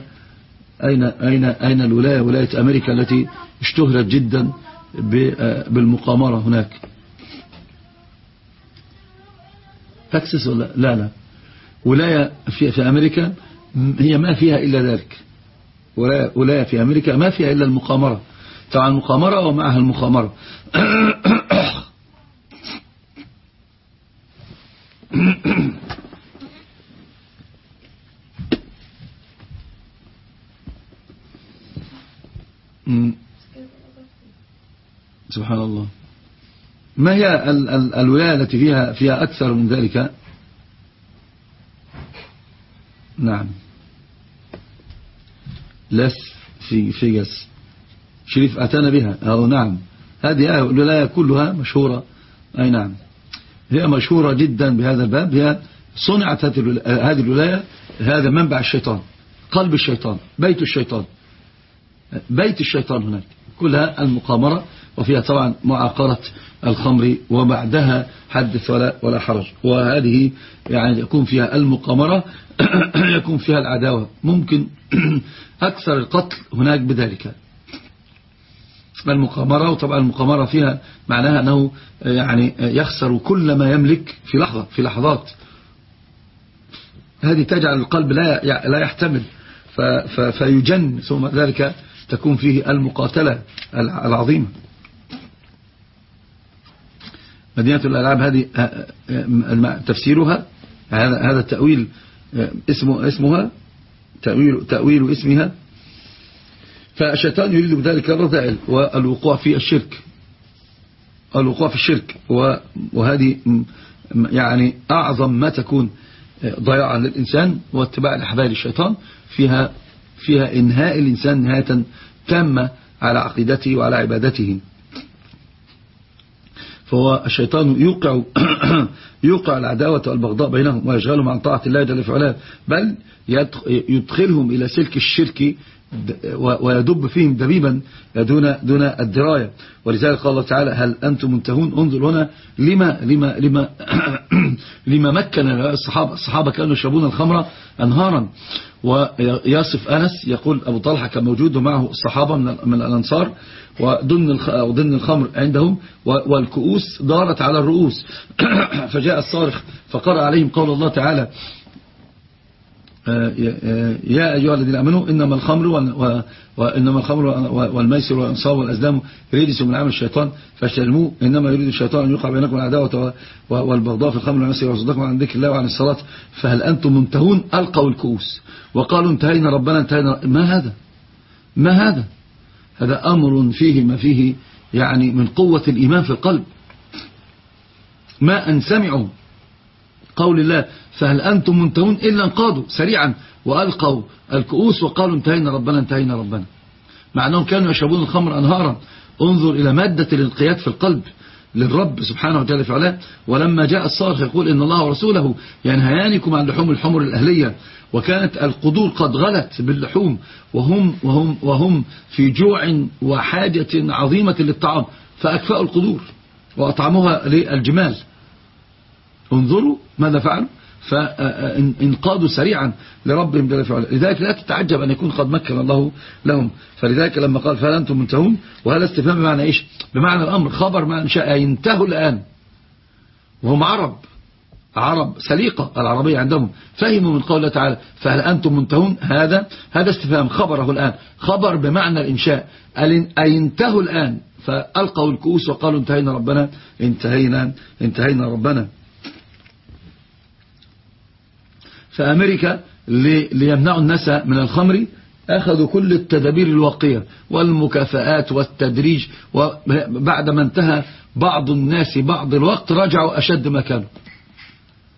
أين أين أين الولاية ولاية أمريكا التي اشتهرت جدا بالمقامرة هناك. تكسس ولا لا لا. ولاية في في أمريكا هي ما فيها إلا ذلك. ولاية في أمريكا ما فيها إلا المقامرة. طبعا المقامرة ومعها المخامرة سبحان الله. ما هي ال ال الولاية التي فيها فيها أكثر من ذلك؟ نعم. لس في فيجاس شريف أتانا بها. أو نعم. هذه الولاية كلها مشهورة. أي نعم. هي مشهورة جدا بهذا الباب. هي صنعت هذه الولاية هذا منبع الشيطان. قلب الشيطان. بيت الشيطان. بيت الشيطان هناك. كلها المقامرة. وفيها طبعا معاقرة الخمر وبعدها حدث ولا, ولا حرج. وهذه يعني يكون فيها المقامرة يكون فيها العداوة. ممكن أكثر القتل هناك بذلك. المقامرة وطبعا المقامرة فيها معناها أنه يعني يخسر كل ما يملك في لحظة في لحظات. هذه تجعل القلب لا لا يحتمل. فيجن ثم ذلك تكون فيه المقاتلة العظيمة. مدينة الألعاب هذه آه، آه، تفسيرها هذا هذا التأويل آه، اسمه اسمها تأويل تأويل اسمها. فالشيطان يريد بذلك الرذائل والوقوع في الشرك. الوقوع في الشرك وهذه يعني أعظم ما تكون ضياعا للإنسان واتباع الأحبال الشيطان. فيها فيها إنهاء الإنسان نهاية تامة على عقيدته وعلى عبادته. فهو الشيطان يوقع يوقع العداوة والبغضاء بينهم ويشغلهم عن طاعة الله جل وعلا بل يدخلهم إلى سلك الشرك ويدب فيهم دبيبا دون دون الدراية. ولذلك قال الله تعالى هل أنتم منتهون؟ انظر هنا لما لما لما لما مكن الصحابة الصحابة كانوا يشربون الخمر أنهارا. ويصف أنس يقول أبو طلحة كان موجود ومعه الصحابة من الأنصار. وضمن الخمر عندهم. والكؤوس دارت على الرؤوس. فجاء الصارخ فقرأ عليهم قول الله تعالى يا أيها الذين أمنوا إنما الخمر وإنما الخمر والميسر والأنصار والأزلام ريدس من عمل الشيطان فاشترموه إنما يريد الشيطان أن يوقع بينكم العداوة والبغضاء في الخمر والميسر ويصدكم عن ذكر الله وعن الصلاة. فهل أنتم منتهون؟ ألقوا الكؤوس. وقالوا انتهينا ربنا انتهينا ما هذا؟ ما هذا؟ هذا أمر فيه ما فيه يعني من قوة الإيمان في القلب. ما أن سمعوا قول الله فهل أنتم منتهون إلا انقادوا سريعا وألقوا الكؤوس وقالوا انتهينا ربنا انتهينا ربنا. مع أنهم كانوا يشربون الخمر أنهارا. انظر إلى مادة الانقياد في القلب للرب سبحانه وتعالى في علاه. ولما جاء الصارخ يقول إن الله ورسوله ينهيانكم عن لحوم الحمر الأهلية. وكانت القدور قد غلت باللحوم. وهم, وهم, وهم في جوع وحاجة عظيمة للطعام. فأكفأوا القدور وأطعموها للجمال. انظروا ماذا فعلوا. فانقادوا سريعا لربهم جل وعلا. لذلك لا تتعجب أن يكون قد مكن الله لهم. فلذلك لما قال فهل أنتم منتهون؟ وهذا استفهام بمعنى إيش؟ بمعنى الأمر خبر ما شاء ينتهوا الآن. وهم عرب عرب سليقة العربية عندهم. فهموا من قول الله تعالى فهل أنتم منتهون؟ هذا هذا استفهام خبره الآن. خبر بمعنى الإنشاء. أينتهوا الآن. فألقوا الكؤوس وقالوا انتهينا ربنا انتهينا انتهينا ربنا. فأمريكا ليمنعوا الناس من الخمر أخذوا كل التدابير الواقية والمكافآت والتدريج وبعد ما انتهى بعض الناس بعض الوقت رجعوا أشد ما كانوا.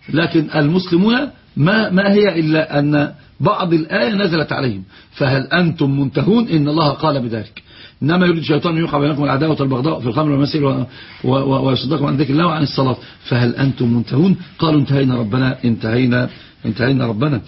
لكن المسلمون ما, ما هي إلا أن بعض الآية نزلت عليهم. فهل أنتم منتهون إن الله قال بذلك؟ إنما يريد الشيطان أن يوقع بينكم العداوة والبغضاء في الخمر والمسير ويصدقكم عن ذكر الله وعن الصلاة. فهل أنتم منتهون؟ قالوا انتهينا ربنا انتهينا انتهينا ربنا.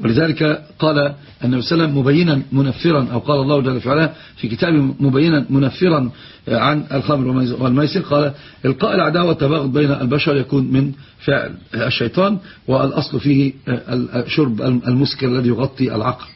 ولذلك قال النبي صلى الله عليه وسلم مبينا منفرا أو قال الله جل وعلا في كتابه مبينا منفرا عن الخمر والميسر. قال القاء العداوة والتباغض بين البشر يكون من فعل الشيطان والأصل فيه شرب المسكر الذي يغطي العقل.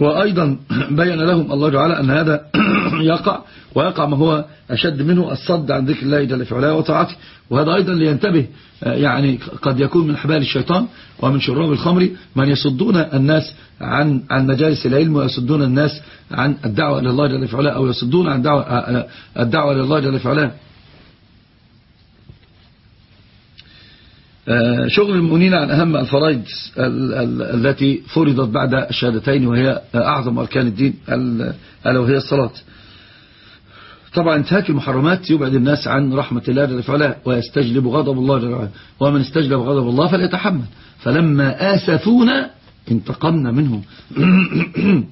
وأيضا بين لهم الله تعالى أن هذا يقع ويقع ما هو أشد منه الصد عن ذكر الله جل في علاه وطاعته. وهذا أيضا لينتبه يعني قد يكون من حبال الشيطان ومن شراب الخمر من يصدون الناس عن عن مجالس العلم ويصدون الناس عن الدعوة إلى الله جل في علاه أو يصدون عن دعوة الدعوة إلى الله جل في علاه. شغل المؤمنين عن أهم الفرائض التي فرضت بعد الشهادتين وهي أعظم أركان الدين ألا وهي الصلاة. طبعا انتهاك المحرمات يبعد الناس عن رحمة الله جل وعلا ويستجلب غضب الله جل وعلا. ومن استجلب غضب الله فليتحمل. فلما آسفونا انتقمنا منهم.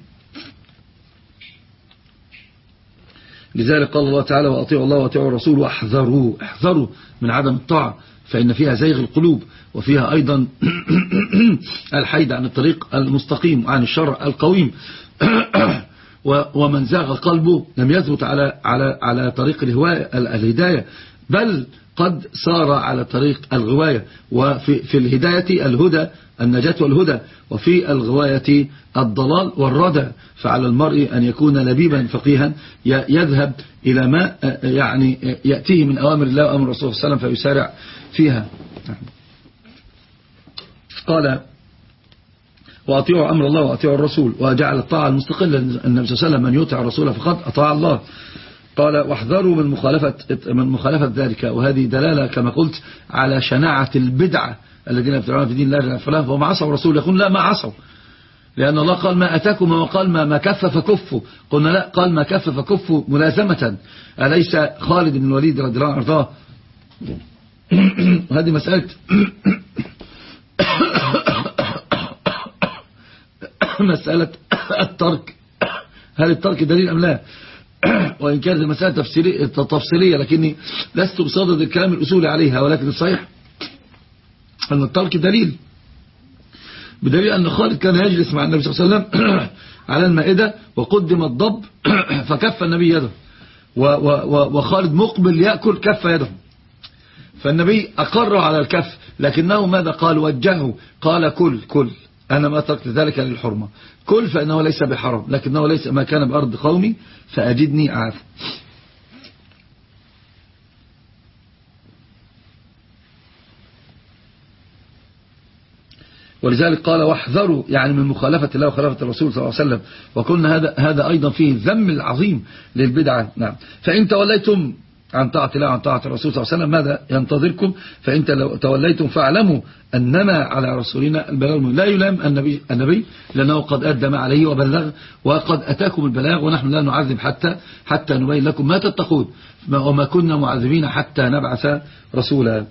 لذلك قال الله تعالى وأطيعوا الله وأطيعوا الرسول وأحذروا احذروا من عدم الطاعة. فإن فيها زيغ القلوب وفيها أيضا الحيد عن الطريق المستقيم وعن الشرع القويم. ومن زاغ قلبه لم يثبت على على على طريق الهداية بل قد صار على طريق الغواية. وفي في الهداية الهدى النجاة والهدى وفي الغواية الضلال والردى فعلى المرء أن يكون لبيبا فقيها يذهب إلى ما يعني يأتيه من أوامر الله وأمر الرسول صلى الله عليه وسلم فيسارع فيها. قال وأطيعوا أمر الله وأطيعوا الرسول وجعل الطاعة المستقلة النبي صلى الله عليه وسلم من يطع الرسول فقد أطاع الله. قال واحذروا من مخالفة من مخالفة ذلك وهذه دلالة كما قلت على شناعة البدعة الذين يبتعون في دين الله فلان فهم عصوا الرسول. يقول لا ما عصوا. لأن الله قال ما أتاكم وقال ما ما كف فكفوا. قلنا لا قال ما كف فكفوا ملازمة. أليس خالد بن الوليد رضي الله عنه هذه مسألة. مسألة الترك. هل الترك دليل أم لا؟ وإن كانت المسألة تفصيلية لكني لست بصدد الكلام الأصولي عليها ولكن الصحيح أن الترك دليل. بدليل أن خالد كان يجلس مع النبي صلى الله عليه وسلم على المائدة وقدم الضب فكف النبي يده. وخالد مقبل يأكل كف يده. فالنبي أقر على الكف لكنه ماذا قال؟ وجهه. قال كل كل أنا ما تركت ذلك للحرمة. كل فإنه ليس بحرم لكنه ليس ما كان بأرض قومي فأجدني أعاف. ولذلك قال واحذروا. يعني من مخالفة الله وخلافة الرسول صلى الله عليه وسلم. وقلنا هذا هذا أيضا فيه الذم العظيم للبدعة. نعم. فإن توليتم عن طاعة الله عن طاعة الرسول صلى الله عليه وسلم ماذا ينتظركم؟ فإن لو توليتم فاعلموا أنما على رسولنا البلاغ لا يلام النبي, النبي لأنه قد أدى ما عليه وبلغ وقد أتاكم البلاغ ونحن لا نعذب حتى حتى نبين لكم ما تتقون وما كنا معذبين حتى نبعث رسولا.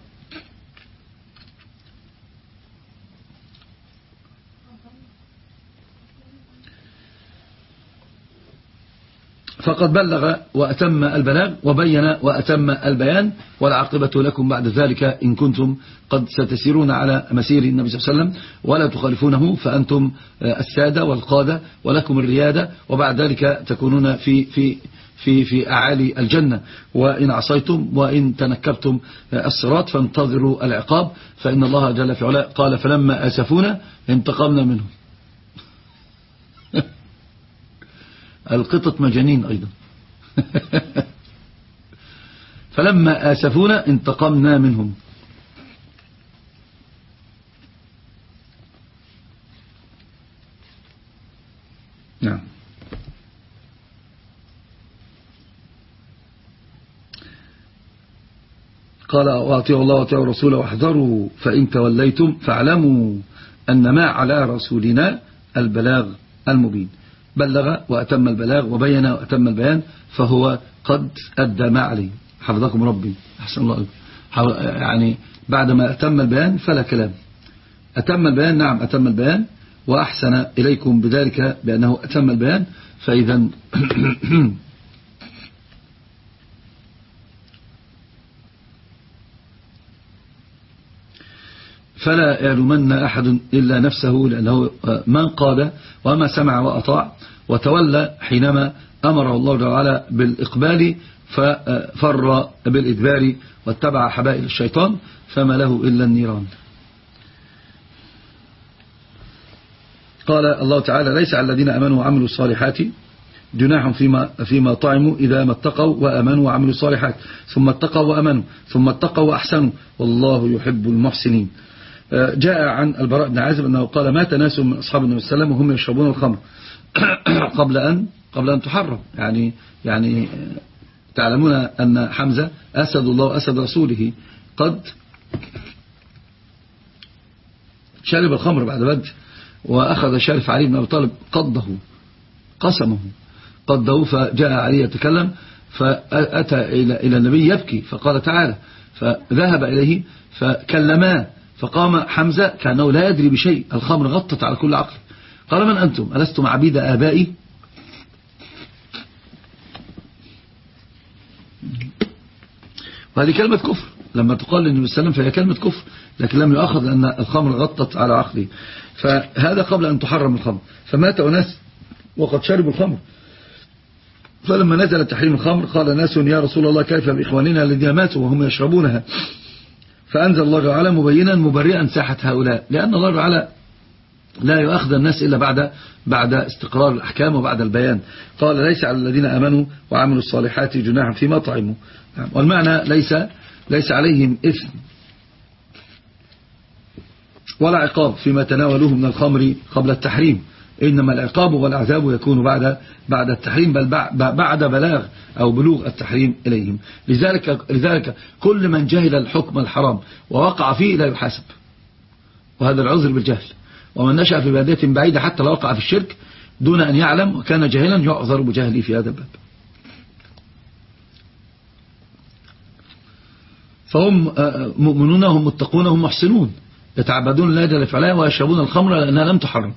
فقد بلغ وأتم البلاغ وبين وأتم البيان والعاقبة لكم بعد ذلك إن كنتم قد ستسيرون على مسير النبي صلى الله عليه وسلم ولا تخالفونه فأنتم السادة والقادة ولكم الريادة وبعد ذلك تكونون في في في في أعالي الجنة. وإن عصيتم وإن تنكبتم الصراط فانتظروا العقاب فإن الله جل في علا قال فلما أسفونا انتقمنا منهم. القطط مجانين أيضا. فلما آسفونا انتقمنا منهم. نعم. قال وأطيعوا الله وأطيعوا الرسول واحذروا فإن توليتم فاعلموا أن ما على رسولنا البلاغ المبين. بلغ وأتم البلاغ وبين وأتم البيان فهو قد أدى ما عليه. حفظكم ربي. أحسن الله يعني بعدما أتم البيان فلا كلام. أتم البيان نعم أتم البيان وأحسن إليكم بذلك بأنه أتم البيان. فإذا فلا يلومن أحد إلا نفسه لأنه من قاد وما سمع وأطاع وتولى حينما أمره الله تعالى بالإقبال ففر بالإدبار واتبع حبائل الشيطان فما له إلا النيران. قال الله تعالى ليس على الذين أمنوا وعملوا الصالحات جناح فيما, فيما طعموا إذا ما اتقوا وأمنوا وعملوا الصالحات ثم اتقوا وأمنوا ثم اتقوا وأحسنوا والله يحب المحسنين. جاء عن البراء بن عازب أنه قال مات ناس من أصحاب النبي صلى الله عليه وسلم وهم يشربون الخمر قبل أن قبل أن تحرم. يعني يعني تعلمون أن حمزة أسد الله وأسد رسوله. قد شرب الخمر بعد بدر وأخذ شارف علي بن أبي طالب قضه قسمه. قضه فجاء علي يتكلم فأتى إلى النبي يبكي فقال تعالى فذهب إليه فكلماه فقام حمزة كأنه لا يدري بشيء الخمر غطت على كل عقل. قال من أنتم؟ ألستم عبيد آبائي؟ وهذه كلمة كفر. لما تقال للنبي صلى الله عليه وسلم فهي كلمة كفر لكن لم يؤخذ أن الخمر غطت على عقله فهذا قبل أن تحرم الخمر. فمات أناس وقد شربوا الخمر. فلما نزل تحريم الخمر قال ناس يا رسول الله كيف بإخواننا الذين ماتوا وهم يشربونها؟ فأنزل الله تعالى مبينا مبرئا ساحة هؤلاء لأن الله تعالى لا يؤخذ الناس إلا بعد بعد استقرار الأحكام وبعد البيان. قال ليس على الذين أمنوا وعملوا الصالحات جناح فيما طعموا. نعم. والمعنى ليس ليس عليهم إثم ولا عقاب فيما تناولوه من الخمر قبل التحريم. إنما العقاب والعذاب يكون بعد بعد التحريم بل بعد بلاغ أو بلوغ التحريم إليهم. لذلك, لذلك كل من جهل الحكم الحرام ووقع فيه لا يحاسب. وهذا العذر بالجهل. ومن نشأ في بادية بعيدة حتى لو وقع في الشرك دون أن يعلم وكان جاهلا يعذر بجهله في هذا الباب. فهم آه، مؤمنون هم متقون هم محسنون. يتعبدون الله جل في علاه ويشربون الخمر لأنها لم تحرم.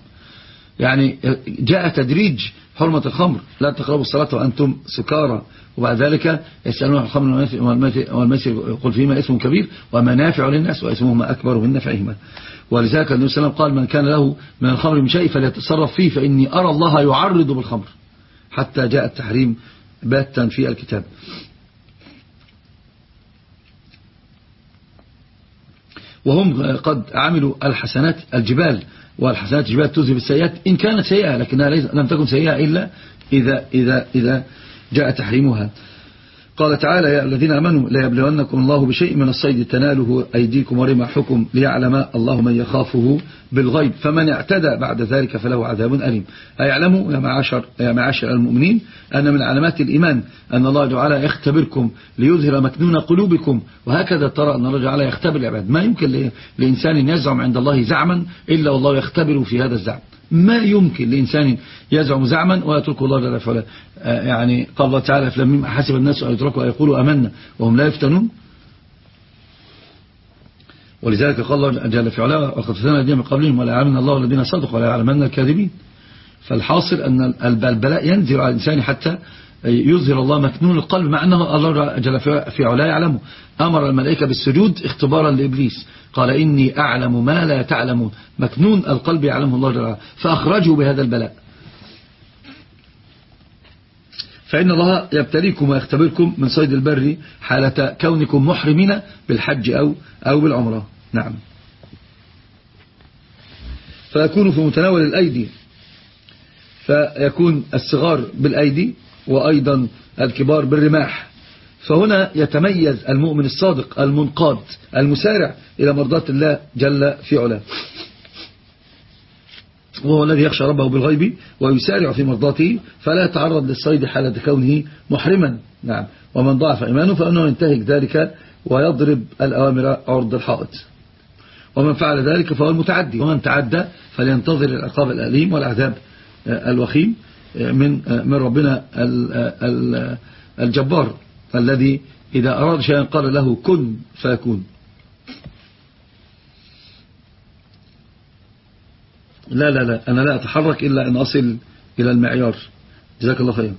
يعني جاء تدريج حرمة الخمر. لا تقربوا الصلاة وأنتم سكارى. وبعد ذلك يسألون الخمر والميسر يقول فيما اسم كبير ومنافع للناس واسمهما أكبر من نفعهما. ولذلك النبي صلى الله عليه وسلم قال من كان له من الخمر من شيء فليتصرف فيه فإني أرى الله يعرض بالخمر. حتى جاء التحريم باتا في الكتاب. وهم قد عملوا الحسنات الجبال. والحسنات الجبال تذهب السيئات إن كانت سيئة لكنها لم تكن سيئة إلا إذا, إذا, إذا جاء تحريمها. قال تعالى يا الذين أمنوا لا يبلغنكم الله بشيء من الصيد تناله أيديكم ورماحكم ليعلم الله من يخافه بالغيب. فمن اعتدى بعد ذلك فله عذاب أليم. أيعلموا يا معاشر, يا معاشر المؤمنين أن من علامات الإيمان أن الله تعالى يختبركم ليظهر مكنون قلوبكم وهكذا ترى أن الله تعالى يختبر العباد. ما يمكن لإنسان يزعم عند الله زعما إلا والله يختبر في هذا الزعم. ما يمكن لإنسان يزعم زعما ويترك الله جل وعلا. آه، يعني قال الله تعالى في حسب الناس أن يتركوا ويقولوا أمنا وهم لا يفتنون. ولذلك قال الله جل في علاه وقد فتنا الذين من قبلهم ولا يعلمن الله الذين صدقوا ولا يعلمن الكاذبين. فالحاصل أن البلاء ينزل على الإنسان حتى يظهر الله مكنون القلب مع أنه الله جل في علاه يعلمه أمر الملائكة بالسجود اختبارا لإبليس. قال إني أعلم ما لا تعلمون. مكنون القلب يعلمه الله جل وعلا. فأخرجوا بهذا البلاء. فإن الله يبتليكم ويختبركم من صيد البر حالة كونكم محرمين بالحج أو, أو بالعمرة. نعم. فيكون في متناول الأيدي. فيكون الصغار بالأيدي. وأيضا الكبار بالرماح. فهنا يتميز المؤمن الصادق المنقاد المسارع إلى مرضات الله جل في علاه. وهو الذي يخشى ربه بالغيب ويسارع في مرضاته فلا يتعرض للصيد حالة كونه محرما. نعم. ومن ضعف إيمانه فأنه ينتهك ذلك ويضرب الأوامر عرض الحائط. ومن فعل ذلك فهو المتعدي. ومن تعدى فلينتظر العقاب الأليم والعذاب الوخيم. من من ربنا الجبار الذي إذا أراد شيئا قال له كن فيكون. لا لا لا. أنا لا أتحرك إلا أن أصل إلى المعيار. جزاك الله خير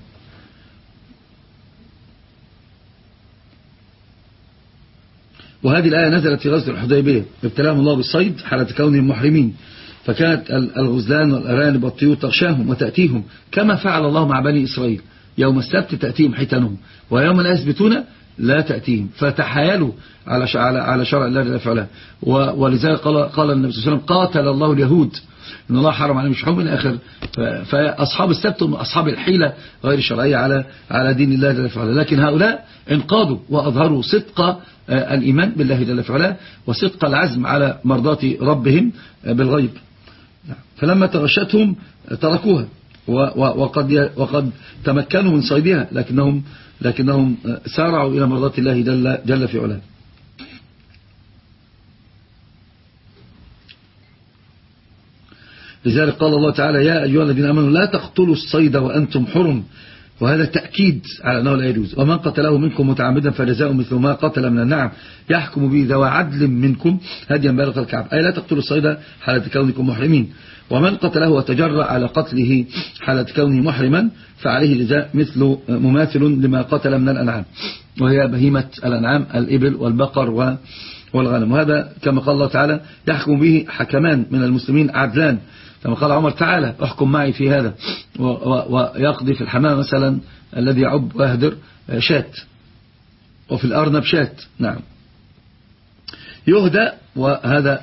وهذه الآية نزلت في غزة الحديبية. ابتلاهم الله بالصيد حالة كونهم محرمين. فكانت الغزلان والأرانب والطيور تغشاهم وتأتيهم كما فعل الله مع بني إسرائيل. يوم السبت تأتيهم حيتانهم ويوم لا يثبتون لا تأتيهم. فتحايلوا على على شرع الله جل وعلا. ولذلك قال قال النبي صلى الله عليه وسلم قاتل الله اليهود. إن الله حرم عليهم الشحوم إلى آخر. فأصحاب السبت هم أصحاب الحيلة غير الشرعية على على دين الله جل وعلا. لكن هؤلاء انقادوا وأظهروا صدق آه، الإيمان بالله جل وعلا وصدق العزم على مرضات ربهم آه، بالغيب. فلما تغشتهم تركوها. وقد وقد تمكنوا من صيدها لكنهم لكنهم سارعوا إلى مرضات الله جل, جل في علاه. لذلك قال الله تعالى يا أيها الذين أمنوا لا تقتلوا الصيد وأنتم حرم. وهذا تأكيد على أنه لا يجوز. ومن قتله منكم متعمدا فجزاء مثل ما قتل من النعم يحكم به ذوى عدل منكم هديا بالغ الكعب أي لا تقتلوا الصيد حالة كونكم محرمين. ومن قتله وتجرأ على قتله حالة كونه محرما فعليه جزاء مثل مماثل لما قتل من الأنعام. وهي بهيمة الأنعام الإبل والبقر والغنم. وهذا كما قال الله تعالى يحكم به حكمان من المسلمين عدلان. كما قال عمر تعالى احكم معي في هذا. ويقضي في الحمام مثلا الذي يعب ويهدر شات وفي الأرنب شات نعم. يهدى وهذا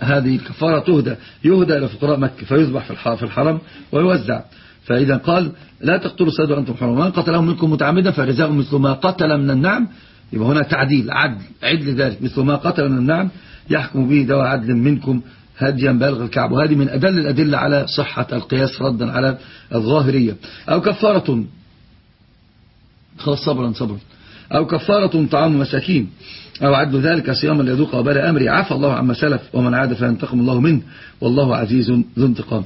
هذه الكفارة تهدى. يهدى إلى فقراء مكة فيذبح في الحرم ويوزع. فإذا قال لا تقتلوا الصيد وأنتم حرم. من قتله منكم متعمدا فجزاء مثل ما قتل من النعم. يبقى هنا تعديل عدل عدل ذلك مثل ما قتل من النعم يحكم به دواء عدل منكم هديا بالغ الكعب. وهذه من أدل الأدلة على صحة القياس ردا على الظاهرية. أو كفارة خلاص صبرا صبرا. أو كفارة طعام مساكين. أو عد ذلك صياما ليذوق وبال أمري. عفى الله عما سلف ومن عاد فينتقم الله منه. والله عزيز ذو انتقام.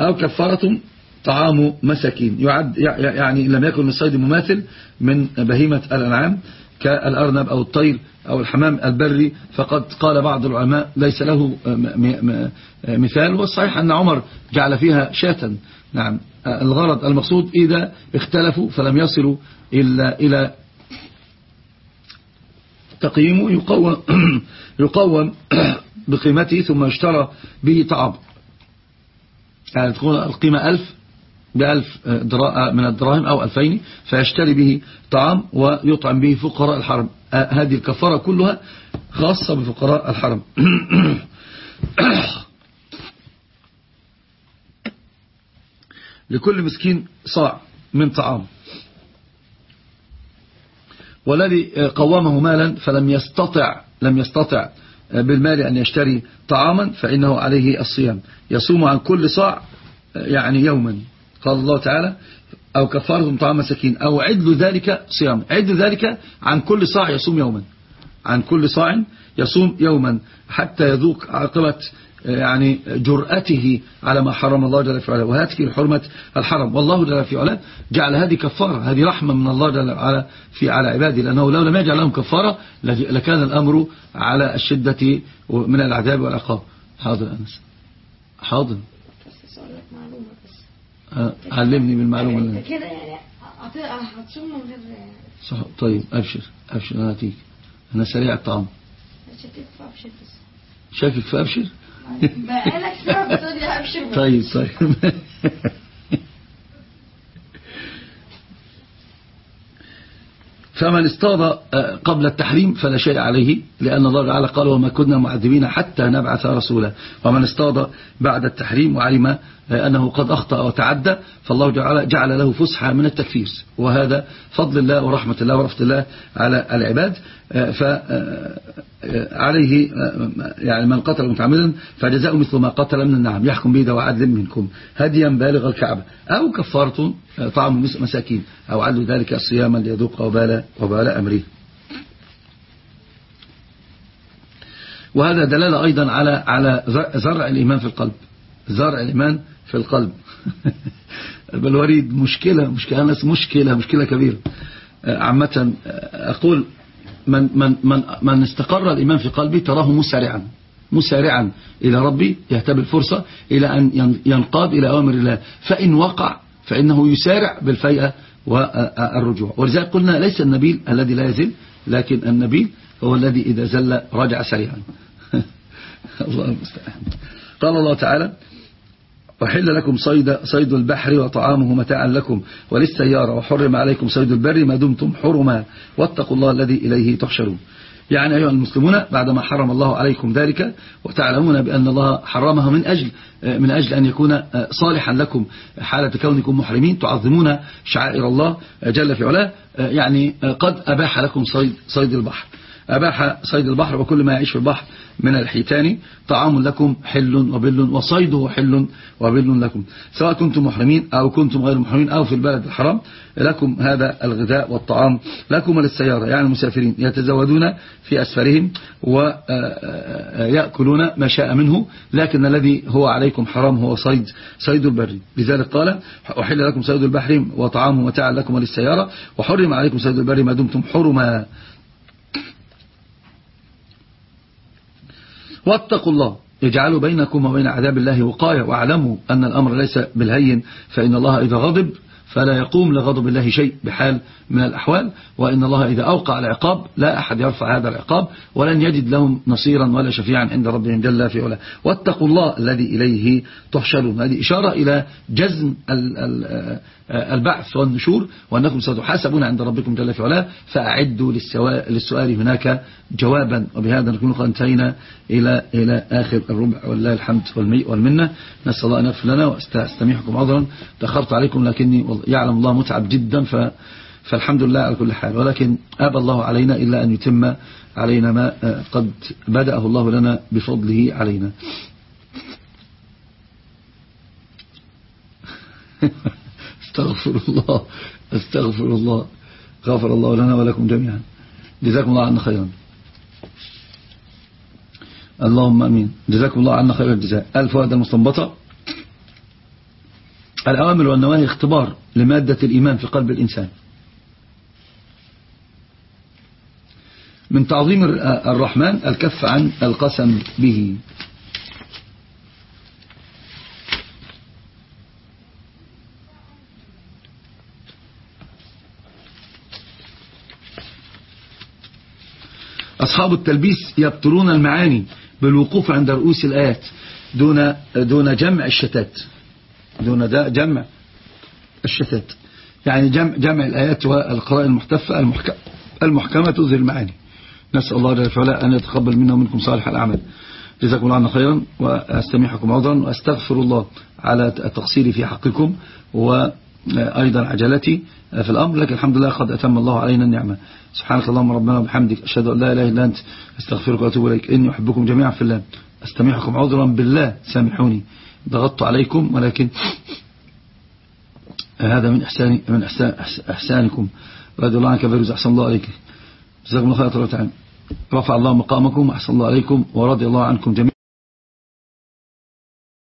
أو كفارة طعام مساكين. يعد يعني لم يكن الصيد مماثل من بهيمة الأنعام كالأرنب أو الطير أو الحمام البري. فقد قال بعض العلماء ليس له مثال. والصحيح أن عمر جعل فيها شاة. نعم. الغرض المقصود إذا اختلفوا فلم يصلوا إلا إلى تقييمه يقوم, يقوم بقيمته ثم يشترى به طعام. يعني تكون القيمة ألف بألف من الدراهم أو ألفين فيشتري به طعام ويطعم به فقراء الحرم. هذه الكفارة كلها خاصة بفقراء الحرم. لكل مسكين صاع من طعام. والذي قومه مالا فلم يستطع لم يستطع بالمال أن يشتري طعاما فإنه عليه الصيام. يصوم عن كل صاع يعني يوما. قال الله تعالى أو كفارة طعام مساكين أو عدل ذلك صيام. عدل ذلك عن كل صاع يصوم يوما. عن كل صاع يصوم يوما. حتى يذوق عاقبة يعني جرأته على ما حرم الله جل في علاه. وهاتك الحرمة الحرم والله جل في علاه جعل هذه كفارة. هذه رحمة من الله جل وعلا في على عباده. لأنه لو لم يجعل لهم كفارة لكان الأمر على الشدة من العذاب والعقاب. حاضر أنس. حاضر. علمني بالمعلومة اللي كده يعني هتصوم من غير صح. طيب أبشر. أبشر. أنا أتيك أنا سريع الطعام. شكك في أبشر بس. شاكك في أبشر؟ طيب طيب. فمن اصطاد قبل التحريم فلا شيء عليه لأن الله تعالى قال وما كنا معذبين حتى نبعث رسولا. ومن اصطاد بعد التحريم وعلم أنه قد أخطأ وتعدى فالله جعل له فسحة من التكفير. وهذا فضل الله ورحمة الله ورفة الله على العباد. فعليه يعني من قتل متعمدا فجزاء مثل ما قتل من النعم. يحكم به ذو عدل منكم. هديا بالغ الكعبة. أو كفارة طعام مساكين. أو عدل ذلك صياما ليذوق وبال, وبال أمره. وهذا دلالة أيضا على على زرع الإيمان في القلب. زرع الإيمان في القلب. الوريد مشكلة مشكلة ناس مشكلة مشكلة كبيرة. عامة أقول من, من, من, من استقر الإيمان في قلبي تراه مسارعا مسارعا إلى ربي يهتبي الفرصة إلى أن ينقاد إلى أوامر الله. فإن وقع فإنه يسارع بالفيئة والرجوع. ولذلك قلنا ليس النبيل الذي لا يزل لكن النبيل هو الذي إذا زل رجع سريعا. الله المستعان. قال الله تعالى وحل لكم صيد, صيد البحر وطعامه متاعا لكم وللسيارة وحرم عليكم صيد البر ما دمتم حرما. واتقوا الله الذي إليه تحشرون. يعني أيها المسلمون بعدما حرم الله عليكم ذلك وتعلمون بأن الله حرمها من أجل من أجل أن يكون صالحا لكم حالة كونكم محرمين تعظمون شعائر الله جل في علاه يعني قد أباح لكم صيد, صيد البحر. أباح صيد البحر وكل ما يعيش في البحر من الحيتان. طعام لكم حل وبل وصيده حل وبل لكم. سواء كنتم محرمين أو كنتم غير محرمين أو في البلد الحرام لكم هذا الغذاء والطعام لكم وللسيارة يعني المسافرين يتزودون في أسفارهم ويأكلون ما شاء منه لكن الذي هو عليكم حرام هو صيد صيد البر. لذلك قال أحل لكم صيد البحر وطعامه متاعا لكم وللسيارة وحرم عليكم صيد البر ما دمتم حرما. واتقوا الله. اجعلوا بينكم وبين عذاب الله وقاية واعلموا أن الأمر ليس بالهين فإن الله إذا غضب فلا يقوم لغضب الله شيء بحال من الأحوال وإن الله إذا أوقع العقاب لا أحد يرفع هذا العقاب ولن يجد لهم نصيرا ولا شفيعا عند ربهم جل في علا واتقوا الله الذي إليه تحشرون. هذه إشارة إلى جزم البعث والنشور وأنكم ستحاسبون عند ربكم جل في علا فأعدوا للسؤال هناك جوابا. وبهذا نكون قد انتهينا إلى إلى آخر الربع. والله الحمد والمنة. نسأل الله أن يغفر لنا واستميحكم عذرا تأخرت عليكم لكني يعلم الله متعب جدا ف فالحمد لله على كل حال. ولكن أبى الله علينا إلا أن يتم علينا ما قد بدأه الله لنا بفضله علينا. أستغفر الله أستغفر الله. غفر الله لنا ولكم جميعا. جزاكم الله عنا خيرا. اللهم أمين. جزاكم الله عنا خير الجزاء. الفوائد المستنبطة الأوامر والنواهي اختبار لمادة الإيمان في قلب الإنسان. من تعظيم الرحمن الكف عن القسم به. أصحاب التلبيس يبطلون المعاني بالوقوف عند رؤوس الآيات دون دون جمع الشتات. دون جمع الشتات. يعني جمع, جمع الآيات والقراءة المحتفة المحكمة تظهر المعاني. نسأل الله جل وعلا أن يتقبل منا ومنكم صالح الأعمال. جزاكم الله خيرا وأستميحكم عذرا وأستغفر الله على التقصير في حقكم وأيضا عجلتي في الأمر لكن الحمد لله قد أتم الله علينا النعمة. سبحانك اللهم ربنا وبحمدك أشهد أن لا إله إلا أنت أستغفرك وأتوب إليك. إني أحبكم جميعا في الله. أستميحكم عذرا بالله سامحوني. ضغطت عليكم ولكن هذا من إحسان من إحسان إحسانكم. رضي الله عنك فيروز أحسن الله عليك. جزاكم الله خير رفع الله مقامكم أحسن الله عليكم ورضي الله عنكم جميعا.